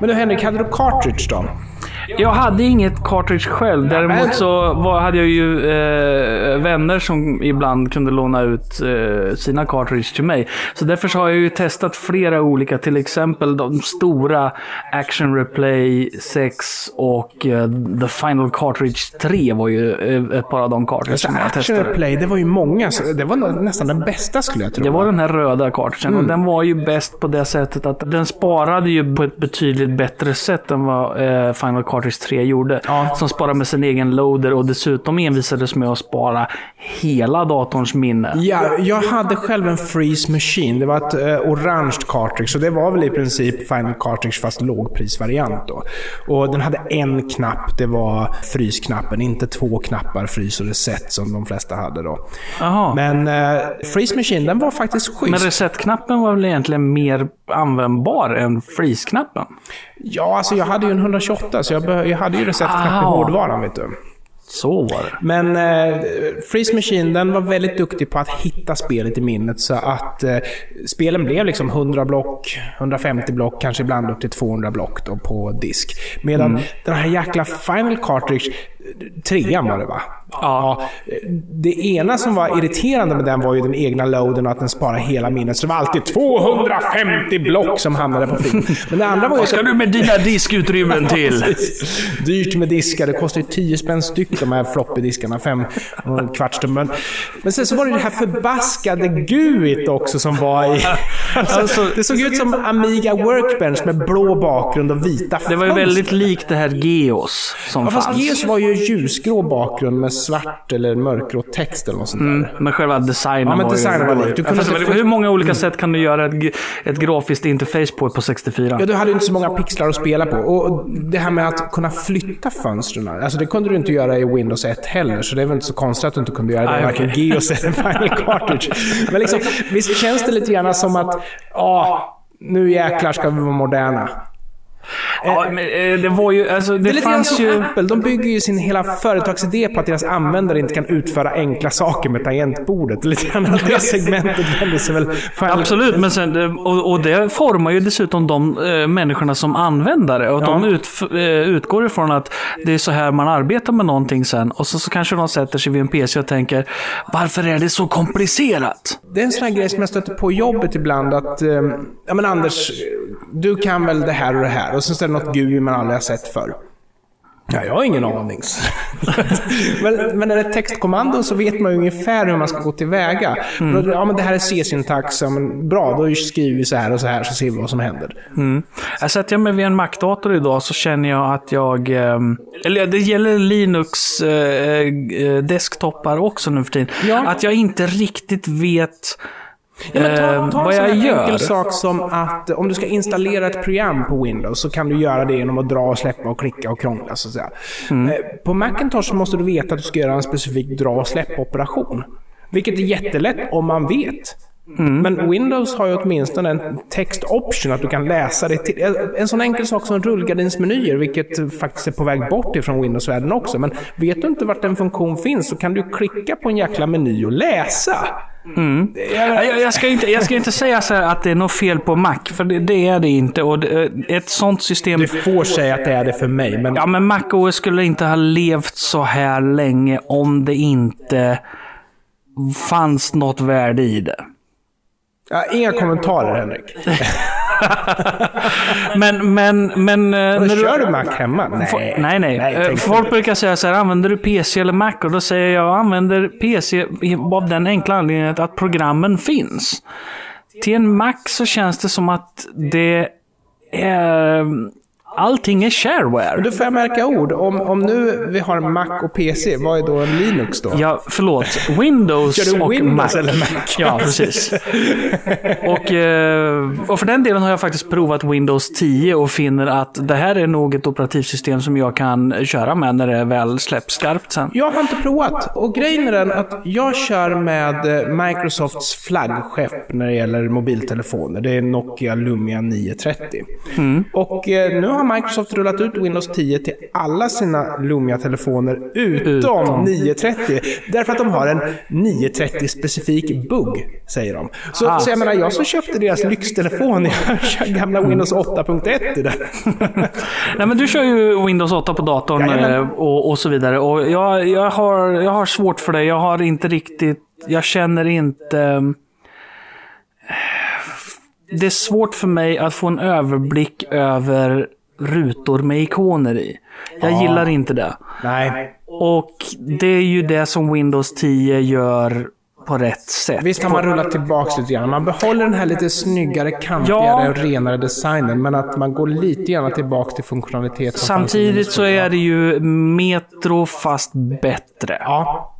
Men du Henrik, hade du cartridge då? Jag hade inget cartridge själv. Däremot så var, hade jag ju eh, vänner som ibland kunde låna ut eh, sina cartridge till mig. Så därför så har jag ju testat flera olika. Till exempel de stora Action Replay 6 och eh, The Final Cartridge 3 var ju eh, ett par av de cartridge som jag Action testade. Play, det var ju många. Så det var nästan den bästa skulle jag tro. Det var den här röda cartridgen Mm. och den var ju bäst på det sättet att den sparade ju på ett betydligt bättre sätt än vad eh, Final Cartridge 3 gjorde. Ja. Som sparade med sin egen loader och dessutom envisades med att spara hela datorns minne. Ja, jag hade själv en Freeze Machine. Det var ett eh, orange cartridge. Så det var väl i princip Final Cartridge fast lågprisvariant då. Och den hade en knapp. Det var frysknappen. Inte två knappar, frys och reset som de flesta hade då. Jaha. Men, Men eh, Freeze Machine, den var faktiskt schysst. reset-knappen var väl egentligen mer användbar än freeze-knappen? Ja, alltså jag hade ju en 128 så jag, jag hade ju reset-knapp i Ah. hårdvaran vet du. Så var det. Men eh, Freeze Machine den var väldigt duktig på att hitta spelet i minnet så att eh, spelen blev liksom 100 block, 150 block, kanske ibland upp till 200 block då på disk. Medan den här jäkla Final Cartridge, trean var det va? Ja. Det ena som var irriterande med den var ju den egna loaden och att den sparar hela minnet. Så det var alltid 250 block som hamnade på film. Men det andra var ju... Vad ska du med dina diskutrymmen till? Dyrt med diskar. Det kostar ju 10 spänn styck de här floppy-diskarna. Fem och en kvarts tum. Men, men sen så var det det här förbaskade GUIT också som var i... Alltså, det såg ut som Amiga Workbench med blå bakgrund och vita Det var ju fönster. väldigt likt det här Geos som Ja, fast fanns. Geos var ju ljusgrå bakgrund med svart eller mörkgrå text eller något sånt där. Men själva designen Ja, men var designen ju... var. Du kunde Fast inte- Hur många olika sätt kan du göra ett, ett grafiskt interface på på 64? Ja, du hade inte så många pixlar att spela på. Och det här med att kunna flytta fönstren, alltså det kunde du inte göra i Windows 1 heller, så det är väl inte så konstigt att du inte kunde göra det Nej, varken okej. Geos eller Final Cartridge. Men liksom, visst känns det lite grann som att, ja, nu jäklar ska vi vara moderna. Ja, men, eh, det var ju... Alltså, det, Det är lite grann fanns som ju... Apple. De bygger ju sin hela företagsidé på att deras användare inte kan utföra enkla saker med tangentbordet. Lite grann att det segmentet vänder sig väl... Absolut, men sen, eh, och, och det formar ju dessutom de eh, människorna som användare. Och de Ja. ut, eh, utgår ifrån att det är så här man arbetar med någonting sen. Och så, så kanske de sätter sig vid en PC och tänker, varför är det så komplicerat? Det är en sån här grej som jag stöter på jobbet ibland att, eh, ja men Anders, du kan väl det här och det här och sen så är det något GUI man aldrig har sett förr. Ja, jag har ingen aning. men, men när det är textkommandon så vet man ju ungefär hur man ska gå tillväga. Då- Ja, men det här är C-syntax. Ja, men bra, då skriver vi så här och så här så ser vi vad som händer. Mm. Jag sätter jag mig vid en Mac-dator idag så känner jag att jag... ehm, Eller det gäller Linux eh, eh, desktopar också nu för tiden. Ja. Att jag inte riktigt vet Ja, men ta, eh, ta en vad sån jag här gör. enkel sak som att om du ska installera ett program på Windows så kan du göra det genom att dra och släppa och klicka och krångla så att säga. Mm. Eh, På Macintosh måste du veta att du ska göra en specifik dra och släppa-operation. Vilket är jättelätt om man vet. Mm. Men Windows har ju åtminstone en text option att du kan läsa det till. Eh, En sån enkel sak som rullgardinsmenyer, vilket faktiskt är på väg bort ifrån Windows-världen också. Men vet du inte vart en funktion finns så kan du klicka på en jäkla meny och läsa. Jag, jag, jag, ska inte, jag ska inte säga att det är något fel på Mac, för det, det är det inte. Och det, ett sånt system... Du får säga att det är det för mig, men Ja, men Mac OS skulle inte ha levt så här länge om det inte fanns något värde i det. Ja, inga kommentarer Henrik. Men, men, men... eh, Men när du- kör du Mac hemma? Nej, nej. nej. Eh, tänk Folk brukar säga så här, använder du PC eller Mac? Och då säger jag, jag använder PC av den enkla anledningen att programmen finns. Till en Mac så känns det som att det är... Allting är shareware. Du får jag märka ord. Om, om nu vi har Mac och PC, vad är då en Linux då? Ja, förlåt. Windows Kör du och Windows Mac. eller Mac? Ja, precis. och, eh, och för den delen har jag faktiskt provat Windows 10 och finner att det här är nog ett operativsystem som jag kan köra med när det väl släpps skarpt sen. Jag har inte provat. Och grejen är den att jag kör med eh, Microsofts flaggskepp när det gäller mobiltelefoner. Det är Nokia Lumia 930. Och eh, nu har har Microsoft rullat ut Windows 10 till alla sina Lumia-telefoner utom, Utom. 930. Därför att de har en 930-specifik bugg, säger de. Så, Ah. så jag menar, jag som köpte deras lyxtelefon, jag kör gamla Windows 8.1 i den. Nej, men du kör ju Windows 8 på datorn Jajamän. eh, och, och så vidare. Och jag, jag, har, jag har svårt för det. Jag har inte riktigt... Jag känner inte... eh, Det är svårt för mig att få en överblick över rutor med ikoner i. Jag gillar inte det. Nej. Och det är ju det som Windows 10 gör på rätt sätt. Visst har man rullat tillbaka lite grann. Man behåller den här lite snyggare, kantigare Ja. och renare designen. Men att man går lite grann tillbaka till funktionalitet. Samtidigt så 7. är det ju Metro fast bättre. Ja.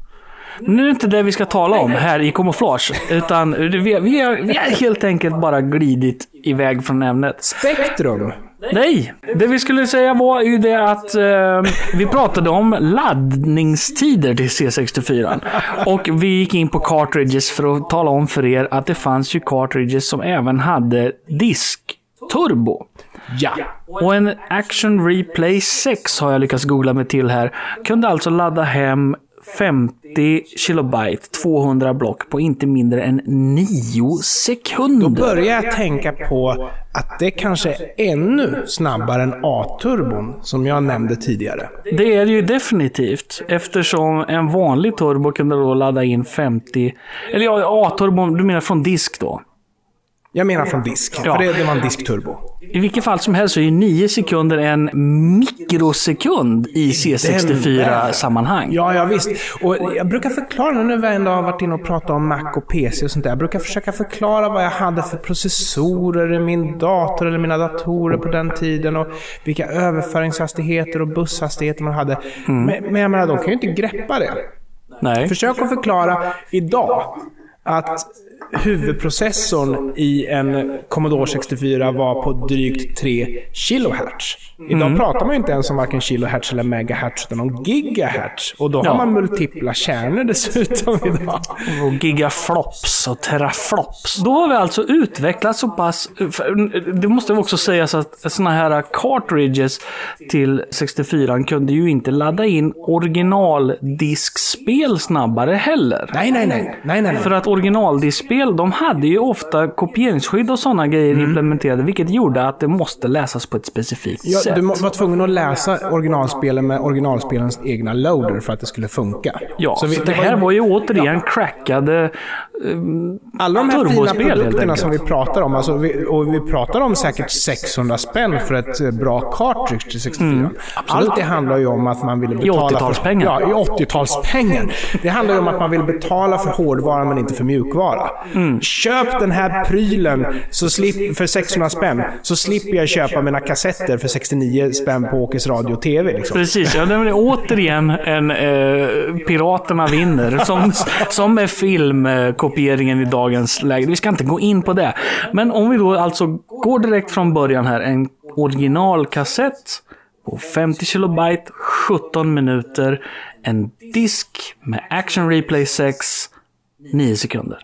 Nu är det inte det vi ska tala om här i kamouflage. Utan vi, vi, har, vi har helt enkelt bara glidit iväg från ämnet. Spektrum. Nej, det vi skulle säga var ju det att eh, vi pratade om laddningstider till C64. Och vi gick in på cartridges för att tala om för er att det fanns ju cartridges som även hade diskturbo. Ja. Och en Action Replay 6 har jag lyckats googla mig till här. Kunde alltså ladda hem 50 kilobyte, 200 block på inte mindre än 9 sekunder. Börjar jag tänka på att det kanske är ännu snabbare än A-turbon som jag nämnde tidigare. Det är det ju definitivt. Eftersom en vanlig turbo kunde då ladda in 50... Eller ja, A-turbon, du menar från disk då? Jag menar från disk. Ja. För det, det var en diskturbo. I vilket fall som helst så är 9 sekunder en mikrosekund i C64-sammanhang. Ja, ja visst. Och jag brukar förklara, nu när vi ändå har varit inne och pratat om Mac och PC och sånt där. Jag brukar försöka förklara vad jag hade för processorer i min dator eller mina datorer på den tiden. Och vilka överföringshastigheter och busshastigheter man hade. Men, men jag menar, de kan ju inte greppa det. Nej. Försök att förklara idag att huvudprocessorn i en Commodore 64 var på drygt 3 kHz. Idag pratar man ju inte ens om varken kilohertz eller megahertz utan om gigahertz. Och då Ja. har man multipla kärnor dessutom idag. Och gigaflops och teraflops. Då har vi alltså utvecklat så pass... för Det måste också sägas att såna här cartridges till 64 kunde ju inte ladda in originaldiskspel snabbare heller. Nej, nej, nej. nej, nej, För nej. att originaldiskspel, de hade ju ofta kopieringsskydd och sådana grejer implementerade, vilket gjorde att det måste läsas på ett specifikt Ja, sätt. du var tvungen att läsa originalspelen med originalspelens egna loader för att det skulle funka. Ja, så, vi- det här var ju återigen crackade... Alla de här fina produkterna som vi pratar om, alltså vi, och vi pratar om säkert 600 spänn för ett eh, bra cartridge till 64. Allt det handlar ju om att man ville betala... 80-talspengar. För, ja, i 80-talspengar. Det handlar ju om att man vill betala för hårdvara men inte för mjukvara. Köp den här prylen så slip, för 600 spänn, så slipper jag köpa mina kassetter för 69 spänn på Åkes Radio och TV. Liksom. Precis, ja, det är återigen en eh, Piraterna vinner. Som, som med filmkopieringen i dagens läge. Vi ska inte gå in på det. Men om vi då alltså går direkt från början här. En originalkassett på 50 kilobyte, 17 minuter. En disk med Action Replay 6, 9 sekunder.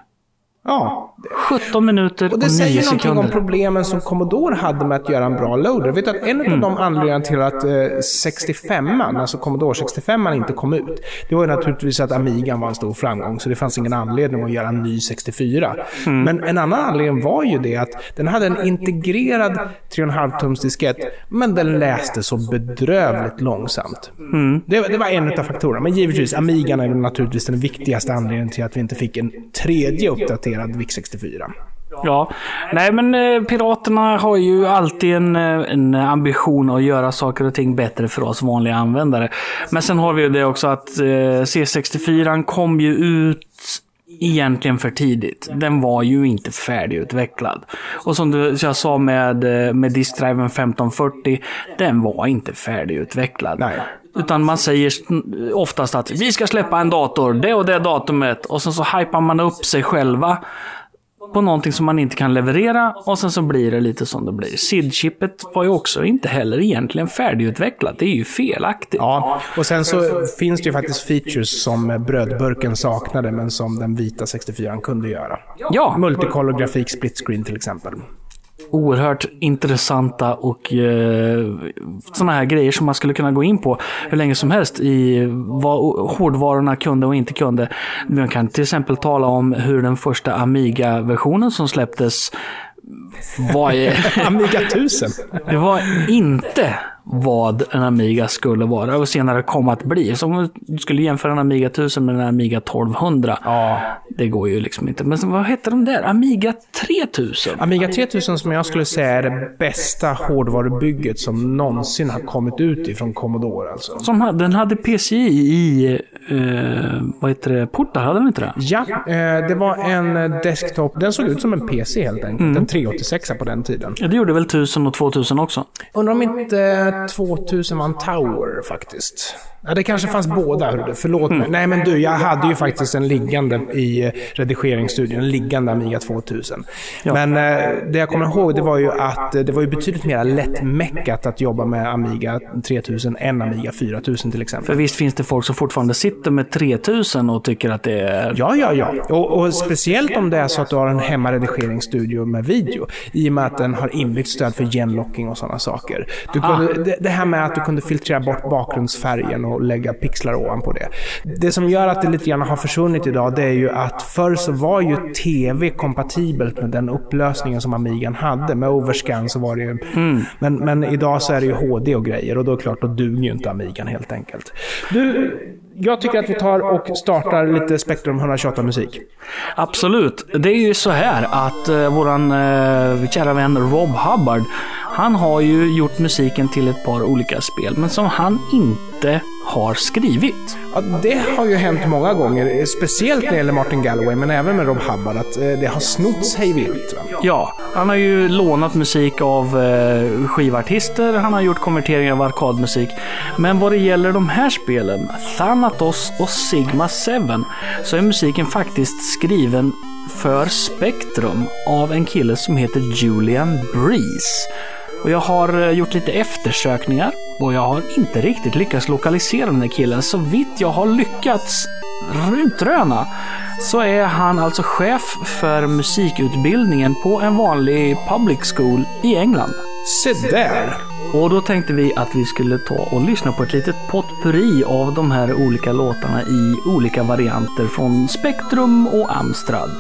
Ja, 17 minuter och, Och det 9 säger någonting om sekunder. problemen som Commodore hade med att göra en bra loader. Vet du att en av de anledningarna till att eh, 65 alltså Commodore 65 inte kom ut, det var ju naturligtvis att Amigan var en stor framgång, så det fanns ingen anledning att göra en ny 64. Men en annan anledning var ju det att den hade en integrerad 3,5 tums diskett, men den läste så bedrövligt långsamt. Det, det var en av faktorerna. Men givetvis, Amigan är naturligtvis den viktigaste anledningen till att vi inte fick en tredje uppdaterad VIC-64. Ja, nej men eh, Piraterna har ju alltid en, eh, en ambition att göra saker och ting bättre för oss vanliga användare. Men sen har vi ju det också att eh, C64 kom ju ut egentligen för tidigt. Den var ju inte färdigutvecklad. Och som du, jag sa med, eh, med diskdriven 1540, den var inte färdigutvecklad. Nej. Utan man säger oftast att vi ska släppa en dator, det och det datumet. Och sen så hypar man upp sig själva på någonting som man inte kan leverera och sen så blir det lite som det blir. SID-chippet var ju också inte heller egentligen färdigutvecklat. Det är ju felaktigt. Ja, och sen så finns det ju faktiskt features som brödburken saknade, men som den vita 64 kunde göra. Ja, Multicolor grafik, split screen till exempel. Oerhört intressanta och eh, sådana här grejer som man skulle kunna gå in på hur länge som helst i vad hårdvarorna kunde och inte kunde. Man kan till exempel tala om hur den första Amiga-versionen som släpptes var, Amiga 1000. det var inte vad en Amiga skulle vara och senare kom att bli. Så om du skulle jämföra en Amiga 1000 med en Amiga 1200. Ja. Det går ju liksom inte. Men vad hette de där? Amiga 3000? Amiga 3000 som jag skulle säga är det bästa hårdvarubygget som någonsin har kommit ut ifrån Commodore alltså. Som hade, den hade PCI i, eh, vad heter det, portar, hade den inte det? Ja, eh, det var en desktop. Den såg ut som en PC helt enkelt. En 386 på den tiden. Ja, det gjorde väl 1000 och 2000 också? Undrar om inte 2000 man Tower faktiskt. Ja, det kanske fanns båda. hörru du. Förlåt mig. Nej, men du, jag hade ju faktiskt en liggande i redigeringsstudion. En liggande Amiga 2000. Men eh, det jag kommer ihåg det var ju att eh, det var ju betydligt mer lättmäckat att jobba med Amiga 3000 än Amiga 4000 till exempel. För visst finns det folk som fortfarande sitter med 3000 och tycker att det är... Ja, ja, ja. Och, och speciellt om det är så att du har en hemmaredigeringsstudio med video. I och med att den har inbyggt stöd för genlocking och sådana saker. Du kunde, det, det här med att du kunde filtrera bort bakgrundsfärgen och lägga pixlar ovanpå det. Det som gör att det lite grann har försvunnit idag, det är ju att förr så var ju TV kompatibelt med den upplösningen som Amigan hade. Med overscan så var det ju... Men, men idag så är det ju HD och grejer och då är det klart, då duger ju inte Amigan helt enkelt. Du, jag tycker att vi tar och startar lite Spektrum 128-musik. Absolut. Det är ju så här att eh, våran eh, kära vän Rob Hubbard, han har ju gjort musiken till ett par olika spel, men som han inte har skrivit. Ja, det har ju hänt många gånger, speciellt när det gäller Martin Galloway, men även med Rob Hubbard, att eh, det har snotts hej vilt. Ja, han har ju lånat musik av eh, skivartister, han har gjort konverteringar av arkadmusik. Men vad det gäller de här spelen, Thanatos och Sigma 7, så är musiken faktiskt skriven för Spectrum av en kille som heter Julian Breeze. Och jag har eh, gjort lite eftersökningar och jag har inte riktigt lyckats lokalisera den här killen. Så vitt jag har lyckats utröna så är han alltså chef för musikutbildningen på en vanlig public school i England. Se där! Och då tänkte vi att vi skulle ta och lyssna på ett litet potpurri av de här olika låtarna i olika varianter från Spektrum och Amstrad.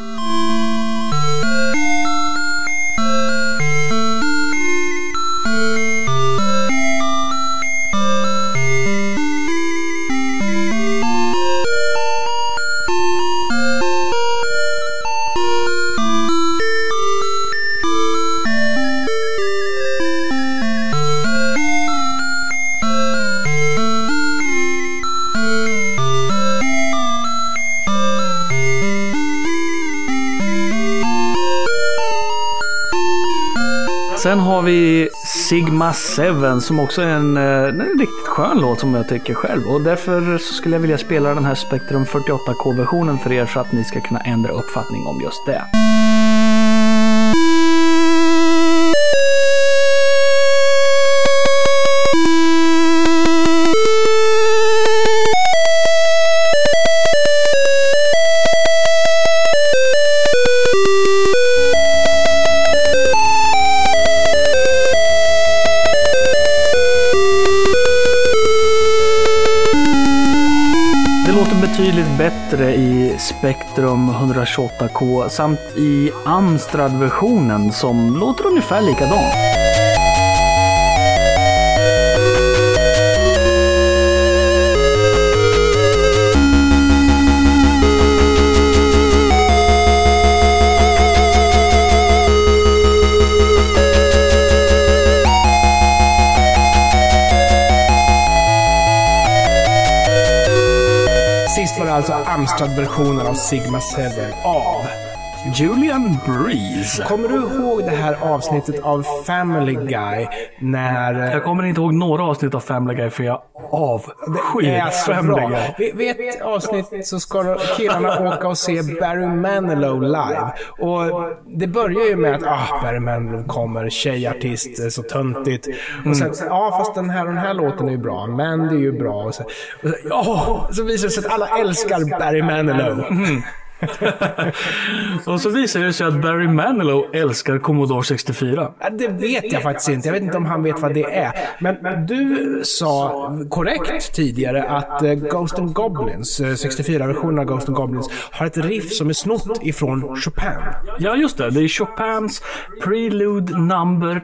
Sen har vi Sigma 7 som också är en, eh, en riktigt skön låt som jag tycker själv. Och därför så skulle jag vilja spela den här Spectrum 48K-versionen för er så att ni ska kunna ändra uppfattning om just det. Det Spectrum 128K samt i Amstrad-versionen som låter ungefär likadant. Amstrad-versionen av Sigma 7 av Julian Breeze. Kommer du ihåg det här avsnittet av Family Guy när... Jag kommer inte ihåg några avsnitt av Family Guy för jag avskyr Family bra. Guy. Vid ett avsnitt så ska killarna åka och se Barry Manilow live. Och det börjar ju med att ah, Barry Manilow kommer, tjejartist, så töntigt. Och sen, ja fast den här och den här låten är ju bra, men det är ju bra. Och så, och så, ja, så visar det sig att alla älskar Barry Manilow. Mm. Och så visar det sig att Barry Manilow älskar Commodore 64. Det vet jag faktiskt inte. Jag vet inte om han vet vad det är. Men, du sa korrekt tidigare att eh, Ghost and Goblins, eh, 64-versionen av Ghost and Goblins, har ett riff som är snott ifrån Chopin. Ja, just det. Det är Chopins Prelude number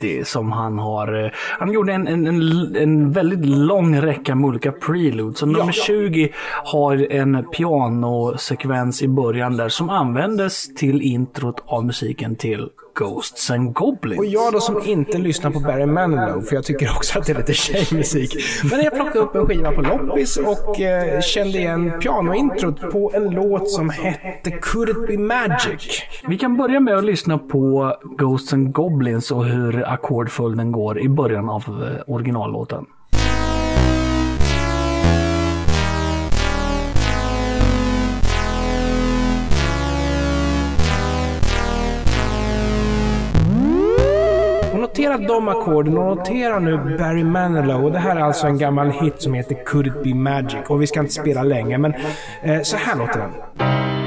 20 som han har. eh, Han gjorde en, en, en, en väldigt lång räcka med olika preludes. Så nummer 20 har en pianosekvens i början där som användes till introt av musiken till Ghosts and Goblins. Och jag då som inte lyssnar på Barry Manilow, för jag tycker också att det är lite tjejmusik. Men jag plockade upp en skiva på loppis och eh, kände igen pianointrot på en låt som hette Could It Be Magic? Vi kan börja med att lyssna på Ghosts and Goblins och hur ackordföljden går i början av eh, originallåten. Notera de ackorden och notera nu Barry Manilow. Och det här är alltså en gammal hit som heter Could It Be Magic. Och vi ska inte spela länge, men eh, så här låter den.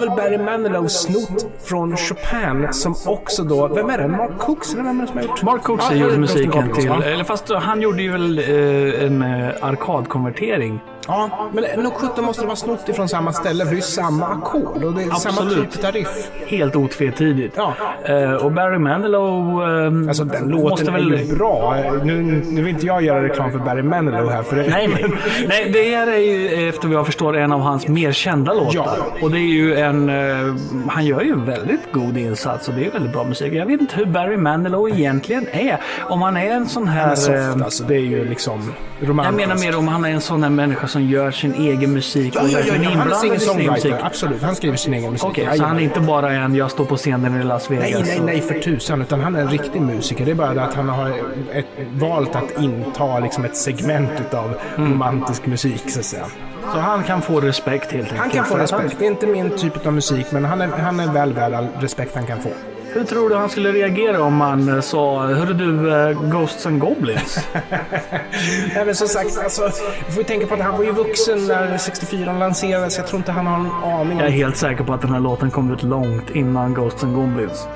Väl Barry Manilow snott från Chopin som också då, vem är det? Mark Cooks eller vem är det som har gjort? Mark Cooks Ja, gjorde musiken till, eller fast han gjorde ju väl eh, en eh, arkadkonvertering. Ja, men nog sjutton måste det vara snott ifrån samma ställe för det är ju samma ackord och det är samma Absolut. typ av riff. Helt otvetydigt. Ja. Eh, och Barry Manilow eh, Alltså den låten måste är väl... ju bra. Nu, nu vill inte jag göra reklam för Barry Manilow här för det... Nej, nej. nej, det är ju efter vad jag förstår en av hans mer kända låtar. Ja. Och det är ju en... eh, han gör ju en väldigt god insats och det är väldigt bra musik. Jag vet inte hur Barry Manilow egentligen är. Om han är en sån här... Han är soft eh, alltså. Det är ju liksom jag romantiskt. menar mer om han är en sån här människa som gör sin egen musik och ja, ja, ja, han är singer-songwriter. Absolut, han skriver sin egen musik. Okej, så Jajamän. han är inte bara en jag står på scenen i Las Vegas. Nej, nej, nej för tusan. Utan han är en riktig musiker. Det är bara det att han har ett, valt att inta liksom ett segment utav Mm. romantisk musik, så att säga. Så han kan få respekt helt enkelt. Han kan få respekt. Det är inte min typ av musik, men han är, han är väl värd all respekt han kan få. Hur tror du han skulle reagera om man eh, sa Hörru du, eh, Ghosts and Goblins? Nej, men som sagt, alltså, vi får ju tänka på att han var ju vuxen när 64 lanserades. Jag tror inte han har en aning Jag är helt säker på att den här låten kom ut långt innan Ghosts and Goblins.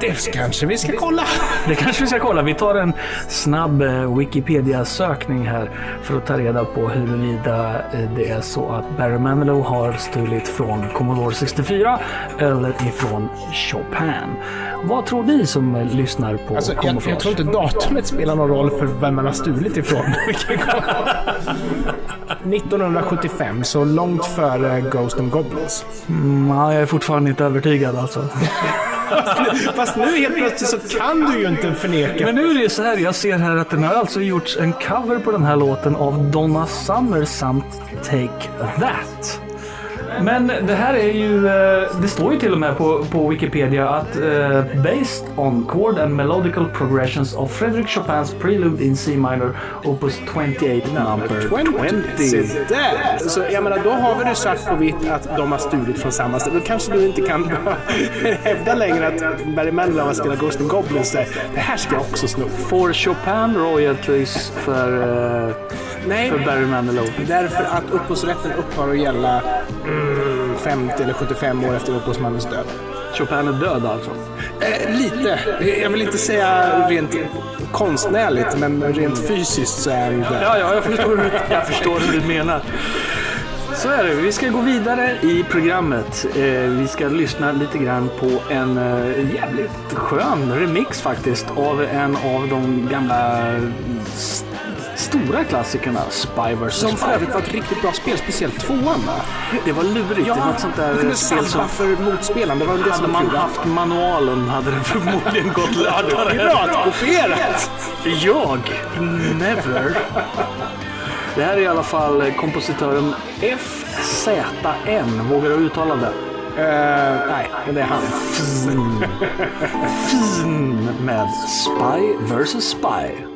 Det. kanske vi ska kolla. Det kanske vi ska kolla. Vi tar en snabb eh, Wikipedia-sökning här för att ta reda på huruvida eh, det är så att Barry Manilow har stulit från Commodore 64 eller ifrån Chopin. Vad tror ni som eh, lyssnar på Alltså, jag, jag tror inte datumet spelar någon roll för vem man har stulit ifrån. 1975, så långt före Ghost and Goblins. Mm, ja, jag är fortfarande inte övertygad alltså. Fast nu helt plötsligt så kan du ju inte förneka. Men nu är det så här, jag ser här att det har alltså gjorts en cover på den här låten av Donna Summer samt Take That. Men det här är ju, eh, det står ju till och med på, på Wikipedia att eh, based on chord and melodical progressions of Frederick Chopins Prelude in C minor, Opus 28 number 20. Se där! Så jag menar, då har vi det svart på vitt att de har stulit från samma ställe. Då kanske du inte kan hävda längre att Barry Manilow har spelat Ghost and Goblins där. Det här ska jag också sno. Får Chopin royalties för, eh, Nej, för Barry Manilow? därför att upphovsrätten upphör att gälla mm, 50 eller 75 år efter upphovsmannens död. Chopin är död alltså? Eh, lite. Jag vill inte säga rent konstnärligt, men rent fysiskt så är han där. Ja, ja, jag förstår, hur- jag förstår hur du menar. Så är det. Vi ska gå vidare i programmet. Eh, vi ska lyssna lite grann på en eh, jävligt skön remix faktiskt av en av de gamla stora klassikerna, Spy vs. Som för övrigt var ett riktigt bra spel, speciellt tvåan? Det var lurigt. det var ett sånt där spel som... för motspelaren. Det var det Hade man haft manualen hade det förmodligen gått lättare. Piratkopierat! Jag? Never. Det här är i alla fall kompositören FZN. Vågar du uttala det? Eh, nej, men det är han. Fin med Spy vs. Spy.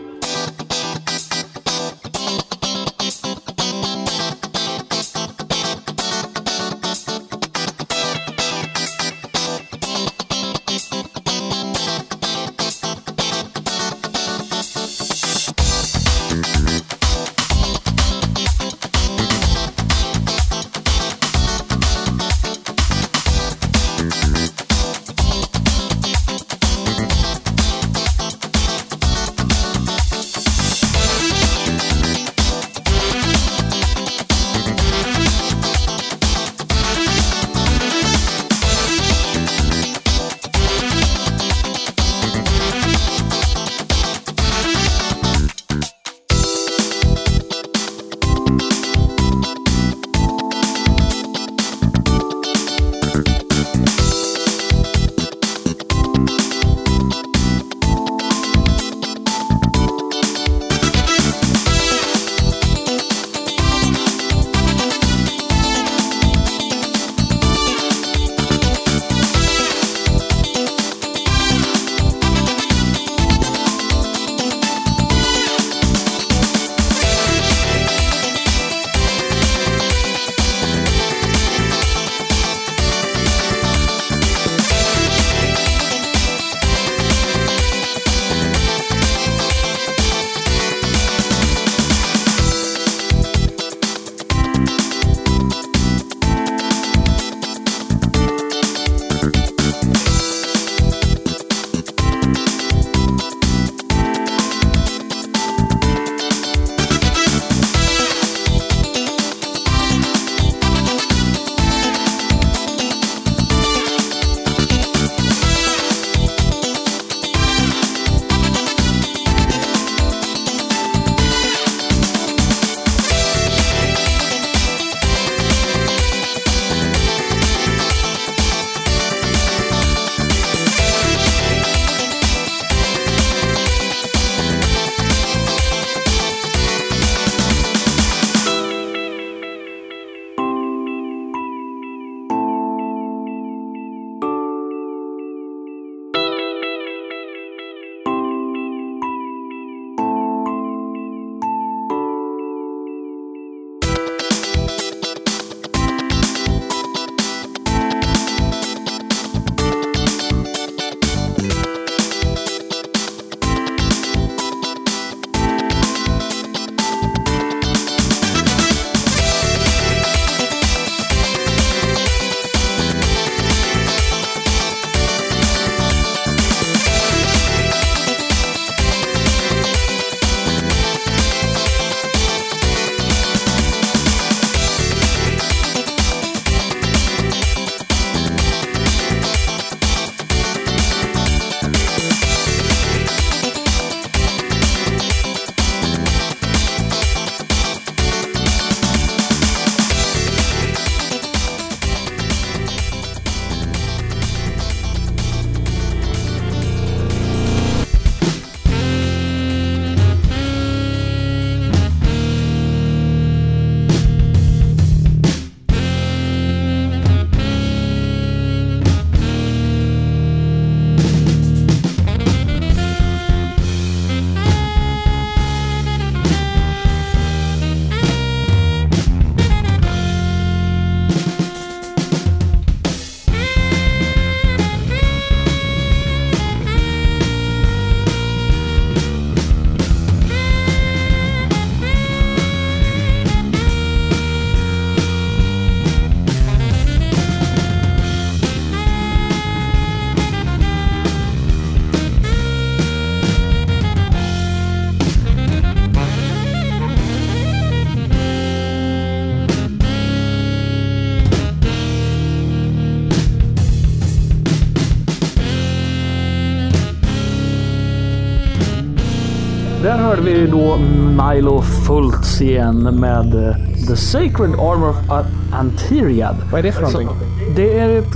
Milo Fultz igen med eh, The Sacred Armor of A- Anteriad. Vad är det för någonting? Det är ett,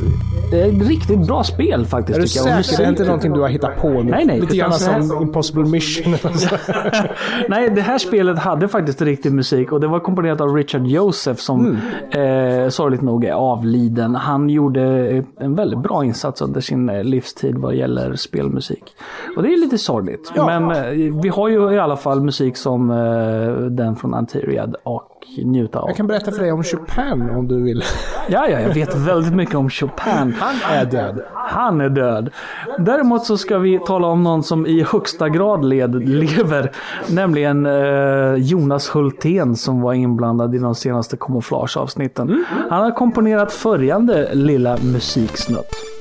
det är ett riktigt bra spel faktiskt. Är du säker? Det är inte musiken- någonting du har hittat på nu? Nej, nej, Lite grann så här- som Impossible Mission. Nej, det här spelet hade faktiskt riktig musik och det var komponerat av Richard Joseph som eh, sorgligt nog är avliden. Han gjorde en väldigt bra insats under sin eh, livstid vad gäller spelmusik. Och det är lite sorgligt. Ja. Men eh, vi har ju i alla fall musik som eh, den från Anteriad och njuta av. Jag kan berätta för dig om Chopin om du vill. Ja, ja, jag vet väldigt mycket om Chopin. Han är död. Han är död. Däremot så ska vi tala om någon som i högsta grad led, lever. Nämligen eh, Jonas Hultén som var inblandad i de senaste kamouflageavsnitten. Han har komponerat följande lilla musiksnutt.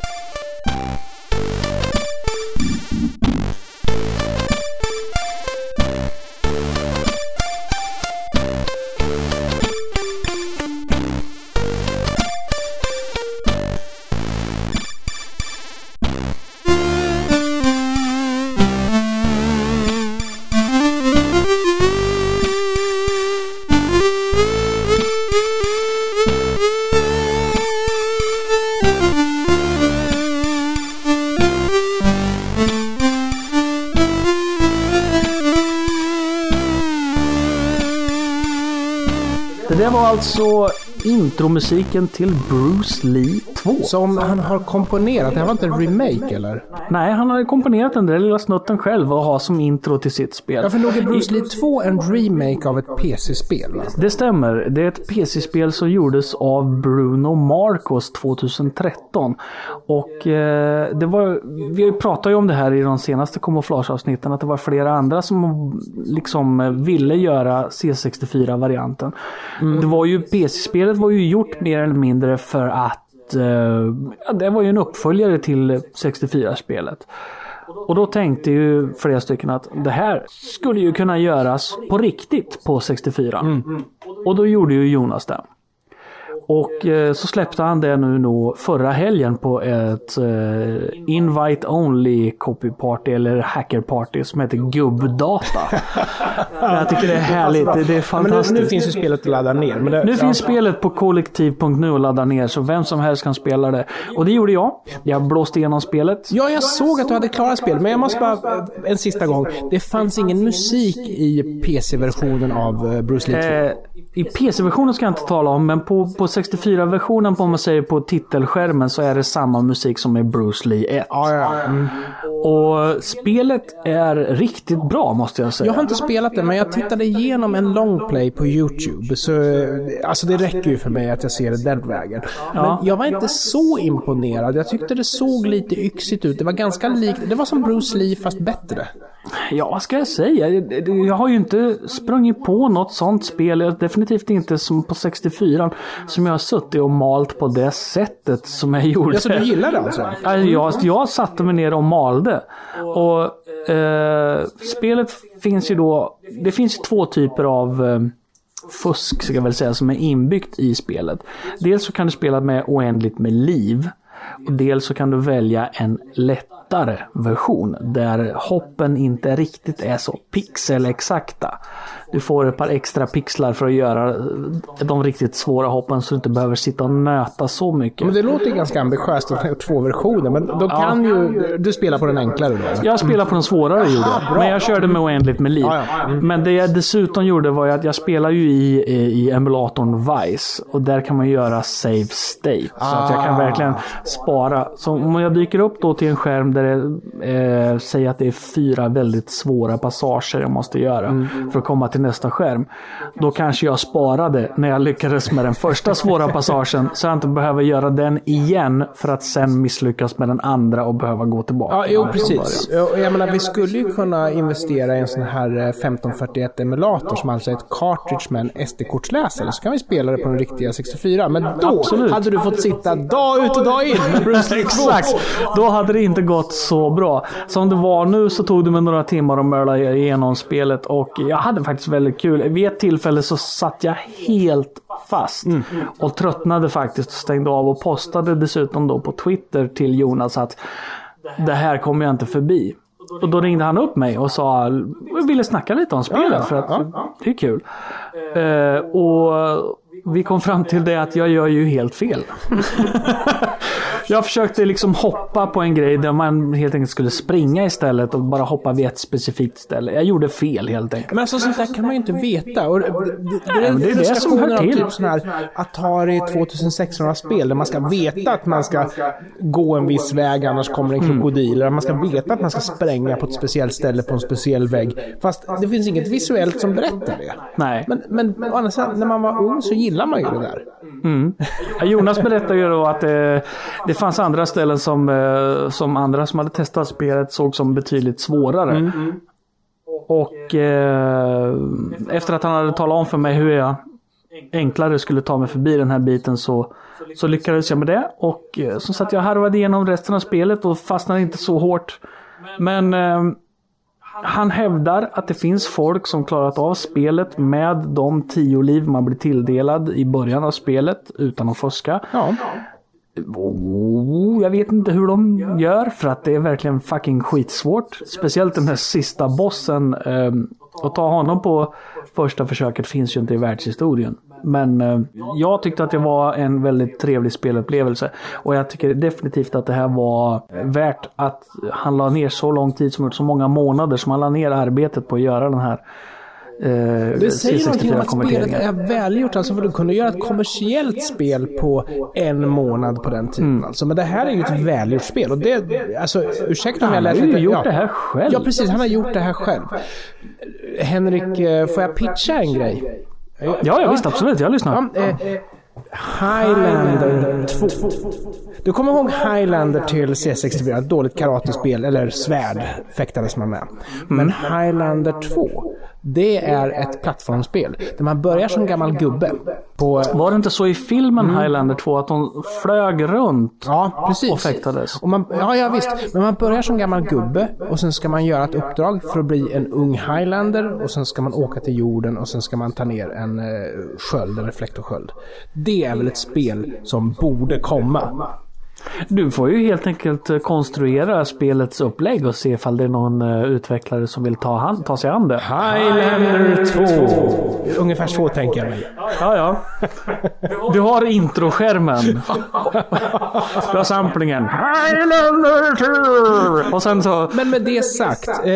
Alltså intromusiken till Bruce Lee 2. Som han har komponerat. Det här var inte en remake eller? Nej, han har komponerat den där lilla snutten själv och har som intro till sitt spel. Ja, för nog är Bruce Lee 2 en remake av ett PC-spel? Det stämmer. Det är ett PC-spel som gjordes av Bruno Marcos 2013. Och eh, det var, vi pratade ju om det här i de senaste kamouflageavsnitten, att det var flera andra som liksom ville göra C64-varianten. Det var ju, PC-spelet var ju gjort mer eller mindre för att eh, ja, det var ju en uppföljare till 64-spelet. Och då tänkte ju flera stycken att det här skulle ju kunna göras på riktigt på 64. Och då gjorde ju Jonas det. Och eh, så släppte han det nu då förra helgen på ett eh, Invite Only Copy Party eller Hacker Party som heter Gubbdata. Jag tycker det är härligt. Det, är Men nu, fantastiskt. nu finns ju spelet att ladda ner. Det, Nu ja. finns spelet på kollektiv.nu och ladda ner så vem som helst kan spela det. Och det gjorde jag. Jag blåste igenom spelet. Ja, jag såg att du hade klarat spelet, men jag måste bara en sista gång. Det fanns ingen musik i PC-versionen av eh, Bruce Lee 2. Eh, I PC-versionen ska jag inte tala om, men på, på 64-versionen, på om man säger på titelskärmen, så är det samma musik som i Bruce Lee 1. Ja, ja. Mm. Och spelet är riktigt bra, måste jag säga. Jag har inte spelat det, men jag tittade igenom en longplay på YouTube. Så, alltså det räcker ju för mig att jag ser det den vägen. Ja. Men jag var inte så imponerad. Jag tyckte det såg lite yxigt ut. Det var ganska likt. Det var som Bruce Lee fast bättre. Ja, vad ska jag säga? Jag- har ju inte sprungit på något sånt spel. Definitivt inte som på 64 som jag har suttit och malt på det sättet som jag gjorde. Ja, så du gillar det alltså? Ja, Jag, jag satte mig ner och malde. Och eh, spelet finns ju då... Det finns ju två typer av eh, fusk, ska jag väl säga, som är inbyggt i spelet. Dels så kan du spela med oändligt med liv. Och dels så kan du välja en lättare version där hoppen inte riktigt är så pixelexakta. Du får ett par extra pixlar för att göra de riktigt svåra hoppen så du inte behöver sitta och nöta så mycket. Men det låter ganska ambitiöst att ha två versioner. Men då kan ju... Du spelar på den enklare då? Jag spelade på den svårare gjorde jag. Men jag körde med oändligt med liv. Ja, ja. Men det jag dessutom gjorde var att jag spelar ju i, i, emulatorn Vice. Och där kan man göra save state. Så att jag kan Ah. verkligen spara. Så om jag dyker upp då till en skärm där det eh, säger att det är fyra väldigt svåra passager jag måste göra. Mm. För att komma till nästa skärm. Då kanske jag sparade när jag lyckades med den första svåra passagen. Så jag inte behöver göra den igen. För att sen misslyckas med den andra och behöva gå tillbaka. Ja, jo precis. Jag menar, vi skulle ju kunna investera i en sån här eh, 1541-emulator som alltså är ett cartridge med en SD-kortsläsare. Så kan vi spela det på den riktiga 64. Men då Absolut. hade du fått sitta dag ut och dag in med Bruce Lee 2. Exakt! Då hade det inte gått så bra. Som det var nu så tog det mig några timmar att mörla igenom spelet och jag hade faktiskt väldigt kul. Vid ett tillfälle så satt jag helt fast och tröttnade faktiskt och stängde av och postade dessutom då på Twitter till Jonas att det här kommer jag inte förbi. och då ringde han upp mig och sa, ville snacka lite om spelet för att det är kul. Eh, och vi kom fram till det att jag gör ju helt fel. jag försökte liksom hoppa på en grej där man helt enkelt skulle springa istället och bara hoppa vid ett specifikt ställe. Jag gjorde fel helt enkelt. Men alltså sånt där kan man ju inte veta. Och det, det, det, det är det som hör till. typ sån här Atari 2600-spel där man ska veta att man ska gå en viss väg annars kommer en krokodil. Eller man ska veta att man ska spränga på ett speciellt ställe på en speciell vägg. Fast det finns inget visuellt som berättar det. Nej. Men, men, men å andra sidan, när man var ung så gillar man ju det där. Ja, Jonas berättade ju då att eh, det fanns andra ställen som, eh, som andra som hade testat spelet såg som betydligt svårare. Och eh, efter att han hade talat om för mig hur jag enklare skulle ta mig förbi den här biten så, så lyckades jag med det. Och eh, så satt jag och harvade igenom resten av spelet och fastnade inte så hårt. Men eh, han hävdar att det finns folk som klarat av spelet med de tio liv man blir tilldelad i början av spelet utan att fuska. Ja. Oh, jag vet inte hur de gör för att det är verkligen fucking skitsvårt. Speciellt den här sista bossen. Eh, att ta honom på första försöket finns ju inte i världshistorien. Men eh, jag tyckte att det var en väldigt trevlig spelupplevelse. Och jag tycker definitivt att det här var värt att han la ner så lång tid som gjort, så många månader som han la ner arbetet på att göra den här eh, Det säger någonting om att spelet är välgjort. Alltså för du kunde göra ett kommersiellt spel på en månad på den tiden. Mm. Alltså. Men det här är ju ett välgjort spel. Och det, alltså, ursäkta om jag Han lät har ju lite... gjort ja. det här själv. Ja, precis. Han har gjort det här själv. Henrik, eh, får jag pitcha en grej? Ja, ja visst absolut. Jag lyssnar. Ja, eh, Highlander 2. Du kommer ihåg Highlander till C64? Ett dåligt karatespel, eller svärd fäktades man med. Men Highlander 2, det är ett plattformsspel. Där man börjar som gammal gubbe. På, Var det inte så i filmen Highlander 2 att de flög runt ja, precis. och fäktades? Och man, ja, ja, visst. Men man börjar som gammal gubbe och sen ska man göra ett uppdrag för att bli en ung highlander och sen ska man åka till jorden och sen ska man ta ner en eh, sköld, en reflektorsköld. Det är väl ett spel som borde komma. Du får ju helt enkelt eh, konstruera spelets upplägg och se ifall det är någon eh, utvecklare som vill ta, hand, ta sig an det. Highlander 2. Ungefär så tänker jag mig. Ja, ja. Du har introskärmen. Du har samplingen. Highlander 2! Och sen så... Men med det sagt, eh,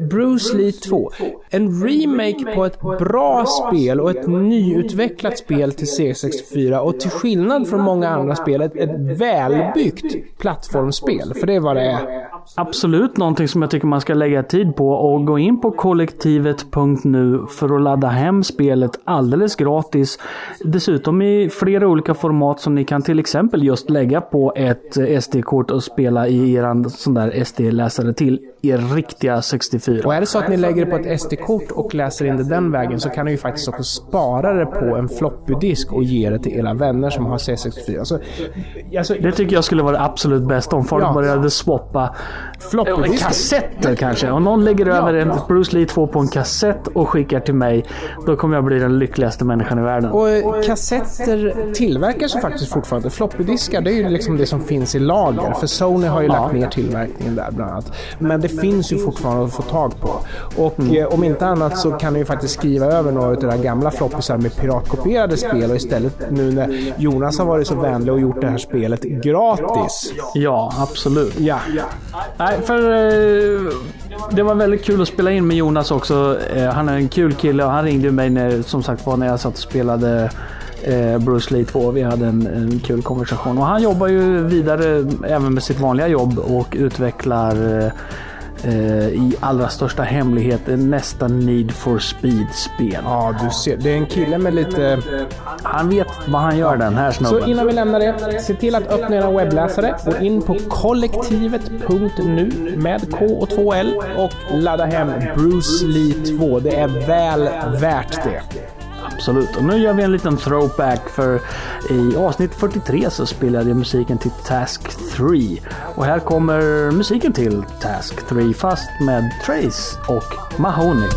Bruce Lee 2. En remake på ett bra spel och ett nyutvecklat spel till C64 och till skillnad från många andra spel ett, ett välbyggt plattformsspel. För det är vad det är. Absolut någonting som jag tycker man ska lägga tid på och gå in på kollektivet.nu för att ladda hem spelet alldeles gratis. Dessutom i flera olika format som ni kan till exempel just lägga på ett SD-kort och spela i er sån där SD-läsare till er riktiga 64. Och är det så att ni lägger det på ett SD-kort och läser in det den vägen så kan ni ju faktiskt också spara det på en floppy-disk och ge det till era vänner som har C64. Alltså, alltså Det tycker jag skulle vara det absolut bästa om folk Ja. började swappa kassetter kanske. Om någon lägger över en Bruce Lee 2 på en kassett och skickar till mig, då kommer jag bli den lyckligaste människan i världen. Och eh, kassetter tillverkas ju faktiskt fortfarande. Floppydiskar, det är ju liksom det som finns i lager. För Sony har ju lagt ner tillverkningen där bland annat. Men det finns ju fortfarande att få tag på. Och eh, om inte annat så kan du ju faktiskt skriva över några av de gamla floppisar med piratkopierade spel och istället nu när Jonas har varit så vänlig och gjort det här spelet gratis. Ja, absolut. Ja. Nej, för eh, det var väldigt kul att spela in med Jonas också. Eh, han är en kul kille och han ringde mig när, som sagt var när jag satt och spelade eh, Bruce Lee 2. Vi hade en, en kul konversation. Och han jobbar ju vidare även med sitt vanliga jobb och utvecklar eh, i allra största hemlighet nästa Need for Speed-spel. Ja, du ser. Det är en kille med lite... Han vet vad han gör den här Så snubben. innan vi lämnar det, se till att öppna era webbläsare. Gå in på kollektivet.nu med K och 2L och ladda hem Bruce Lee 2. Det är väl värt det. Absolut. Och nu gör vi en liten throwback för i avsnitt 43 så spelade jag musiken till Task 3. Och här kommer musiken till Task 3 fast med Trace och Mahoney.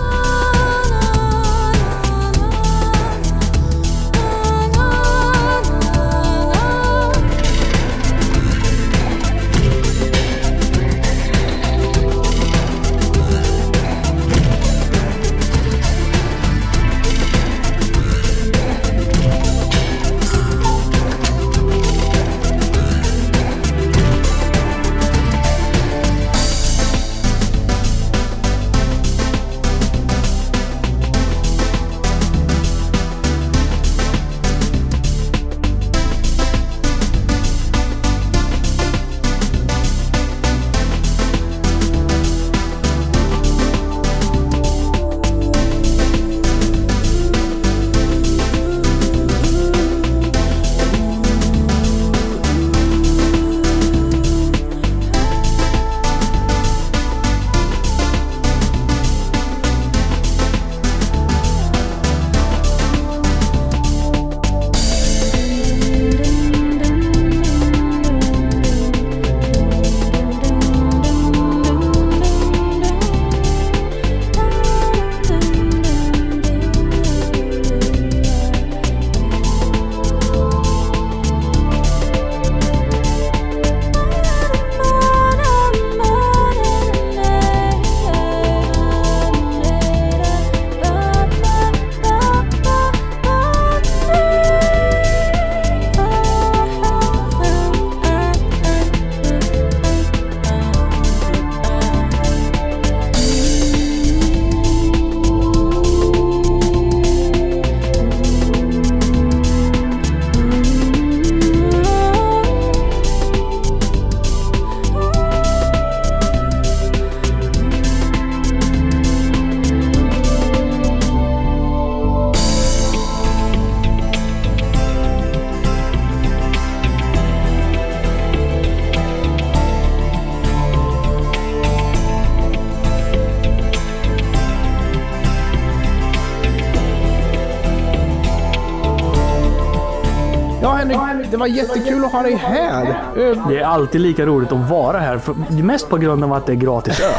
Var jättekul att ha dig här. Eh, Det är alltid lika roligt att vara här. För, mest på grund av att det är gratis öl.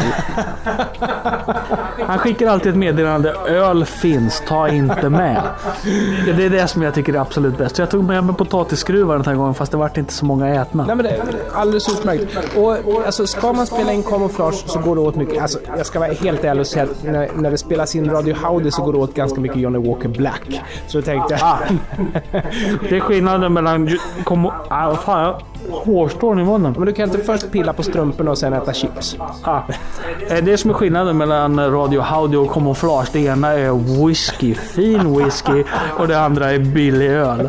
Han skickar alltid ett meddelande. Öl finns, ta inte med. Det är det som jag tycker är absolut bäst. Så jag tog med mig potatisskruvar den här gången fast det vart inte så många ätna. Nej men det är alldeles utmärkt. Och alltså, ska man spela in camouflage så går det åt mycket. Alltså, jag ska vara helt ärlig och säga att när, när det spelas in Radio Howdy så går det åt ganska mycket Johnny Walker Black. Så då tänkte jag... Ah. Det är skillnaden mellan... Kom, ah, fan, hårstrån i munnen. Men du kan inte först pilla på strumporna och sen äta chips. Ah. Eh, Det som är skillnaden mellan Radio Howdy och Camouflage. Det ena är whisky, fin whisky och det andra är billig öl.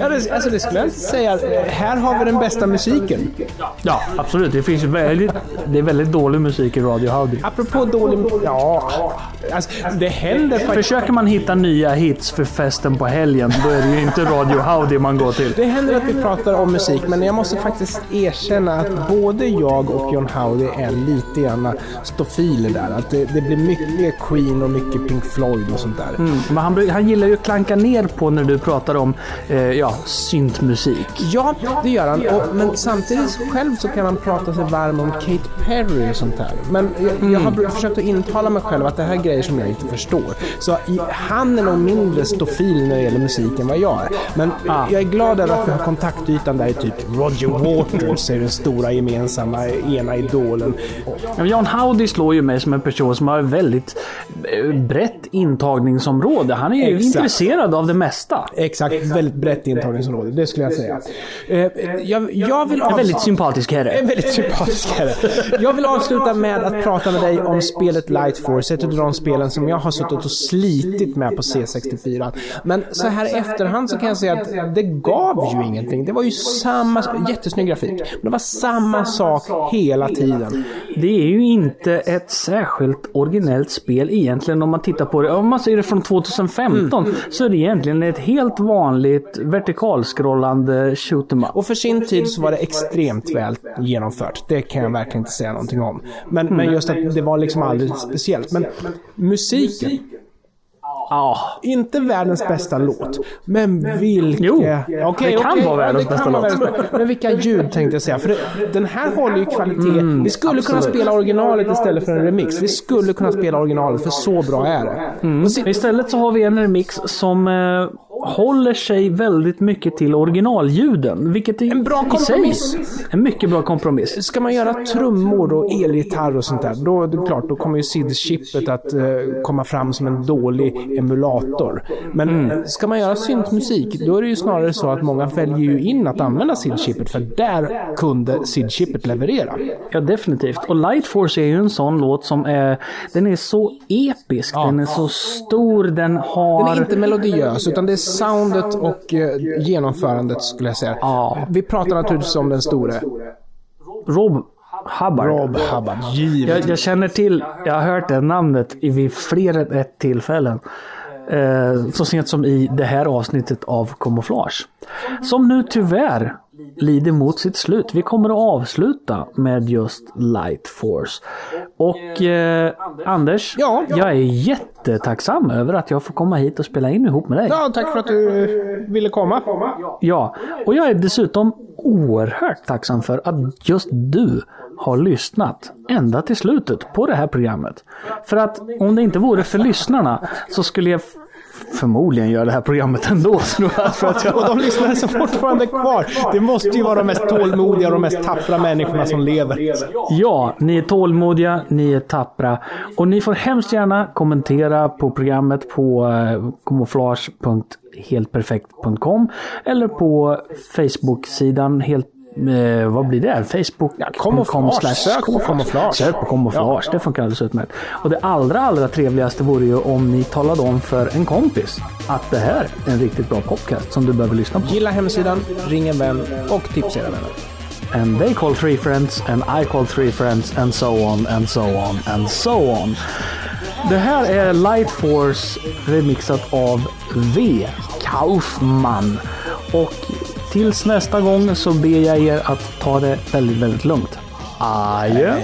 Ja, det, alltså det skulle jag inte säga. Här har vi den bästa musiken. Ja, absolut. Det finns väldigt, det är väldigt dålig musik i Radio Howdy. Apropå dålig... Ja, alltså, det händer faktiskt... Försöker man hitta nya hits för festen på helgen, då är det ju inte Radio Howdy man går till. Det händer att vi pratar om musik, men jag måste faktiskt erkänna att både jag och John Howdy är lite grann stofiler där. Att det, det blir mycket Queen och mycket Pink Floyd och sånt där. Mm, men han, han gillar ju att klanka ner på när du pratar om eh, ja, syntmusik. Ja, det gör han. Och, men samtidigt själv så kan han prata sig varm om Kate Perry och sånt där. Men jag, jag har försökt att intala mig själv att det här är grejer som jag inte förstår. Så i, han är nog mindre stofil när det gäller musik än vad jag är. Men Ah. jag är glad över att vi har kontaktytan där i typ Roger Waters är den stora gemensamma ena idolen. John Howdy slår ju mig som en person som har ett väldigt eh, brett intagningsområde. Han är ju Exakt. intresserad av det mesta. exakt, väldigt brett intagningsområde, det skulle jag säga. Eh, jag, jag vill En väldigt sympatisk herre. En väldigt sympatisk herre. Jag vill avsluta med att prata med dig om spelet Light Force, ett av de spelen som jag har suttit och slitit med på C64. Men så här i efterhand så kan jag säga att det gav ju ingenting. Det var ju samma, jättesnygg grafik, men det var samma sak hela tiden. Det är ju inte ett särskilt originellt spel egentligen om man tittar på det. Om man ser det från 2015 så är det egentligen ett helt vanligt vertikalskrollande shoot 'em up. Och för sin tid så var det extremt väl genomfört. Det kan jag verkligen inte säga någonting om. Men, men just att det var liksom aldrig speciellt. Men musiken, Ja, Inte världens bästa låt, men vilka... Jo, Okej, det kan okej, vara världens bästa låt. Men vilka ljud tänkte jag säga. För det, den här håller ju kvalitet. Vi skulle kunna absolut. spela originalet istället för en remix. Vi skulle kunna spela originalet, för så bra är det. Se- Istället så har vi en remix som eh, håller sig väldigt mycket till originalljuden. Vilket är En bra sig kompromiss. En mycket bra kompromiss. Ska man göra trummor och elgitarr och sånt där, då det är klart, då kommer ju SID-chippet att eh, komma fram som en dålig emulator. Men eh, ska man göra syntmusik, då är det ju snarare så att många väljer ju in att använda SID-chippet, för där kunde SID-chippet leverera. Ja, definitivt. Och Light Force är ju en sån låt som är... Den är så episk. Den är så stor. Den har... Den är inte melodiös, utan det är soundet och eh, genomförandet skulle jag säga. Ja. Vi pratar naturligtvis om den store Rob Hubbard. Rob Hubbard. Jag, jag känner till, jag har hört det namnet i vid fler än ett tillfällen. Eh, så sent som i det här avsnittet av Camouflage. Som nu tyvärr lider mot sitt slut. Vi kommer att avsluta med just Light Force. Och eh, Anders, Ja. jag är jättetacksam över att jag får komma hit och spela in ihop med dig. Ja, tack för att du eh, ville komma. Ja, och jag är dessutom oerhört tacksam för att just du har lyssnat ända till slutet på det här programmet. För att om det inte vore för lyssnarna så skulle jag förmodligen göra det här programmet ändå. tror jag, För att jag... Och de lyssnare som fortfarande är kvar, det måste ju vara de mest tålmodiga och de mest tappra människorna som lever. Ja, ni är tålmodiga, ni är tappra och ni får hemskt gärna kommentera på programmet på eh, camouflage.heltperfekt.com eller på Facebook-sidan helt Eh, vad blir det? Facebook.com camouflage. Sök på camouflage. Sök på camouflage. Det funkar alldeles utmärkt. Och det allra, allra trevligaste vore ju om ni talade om för en kompis att det här är en riktigt bra podcast som du behöver lyssna på. Gilla hemsidan, ring en vän och tipsa era vänner. And they call three friends and I call three friends and so on and so on and so on. Det här är Light Force remixat av V. Kaufman. Och tills nästa gång så ber jag er att ta det väldigt, väldigt lugnt. Adjö!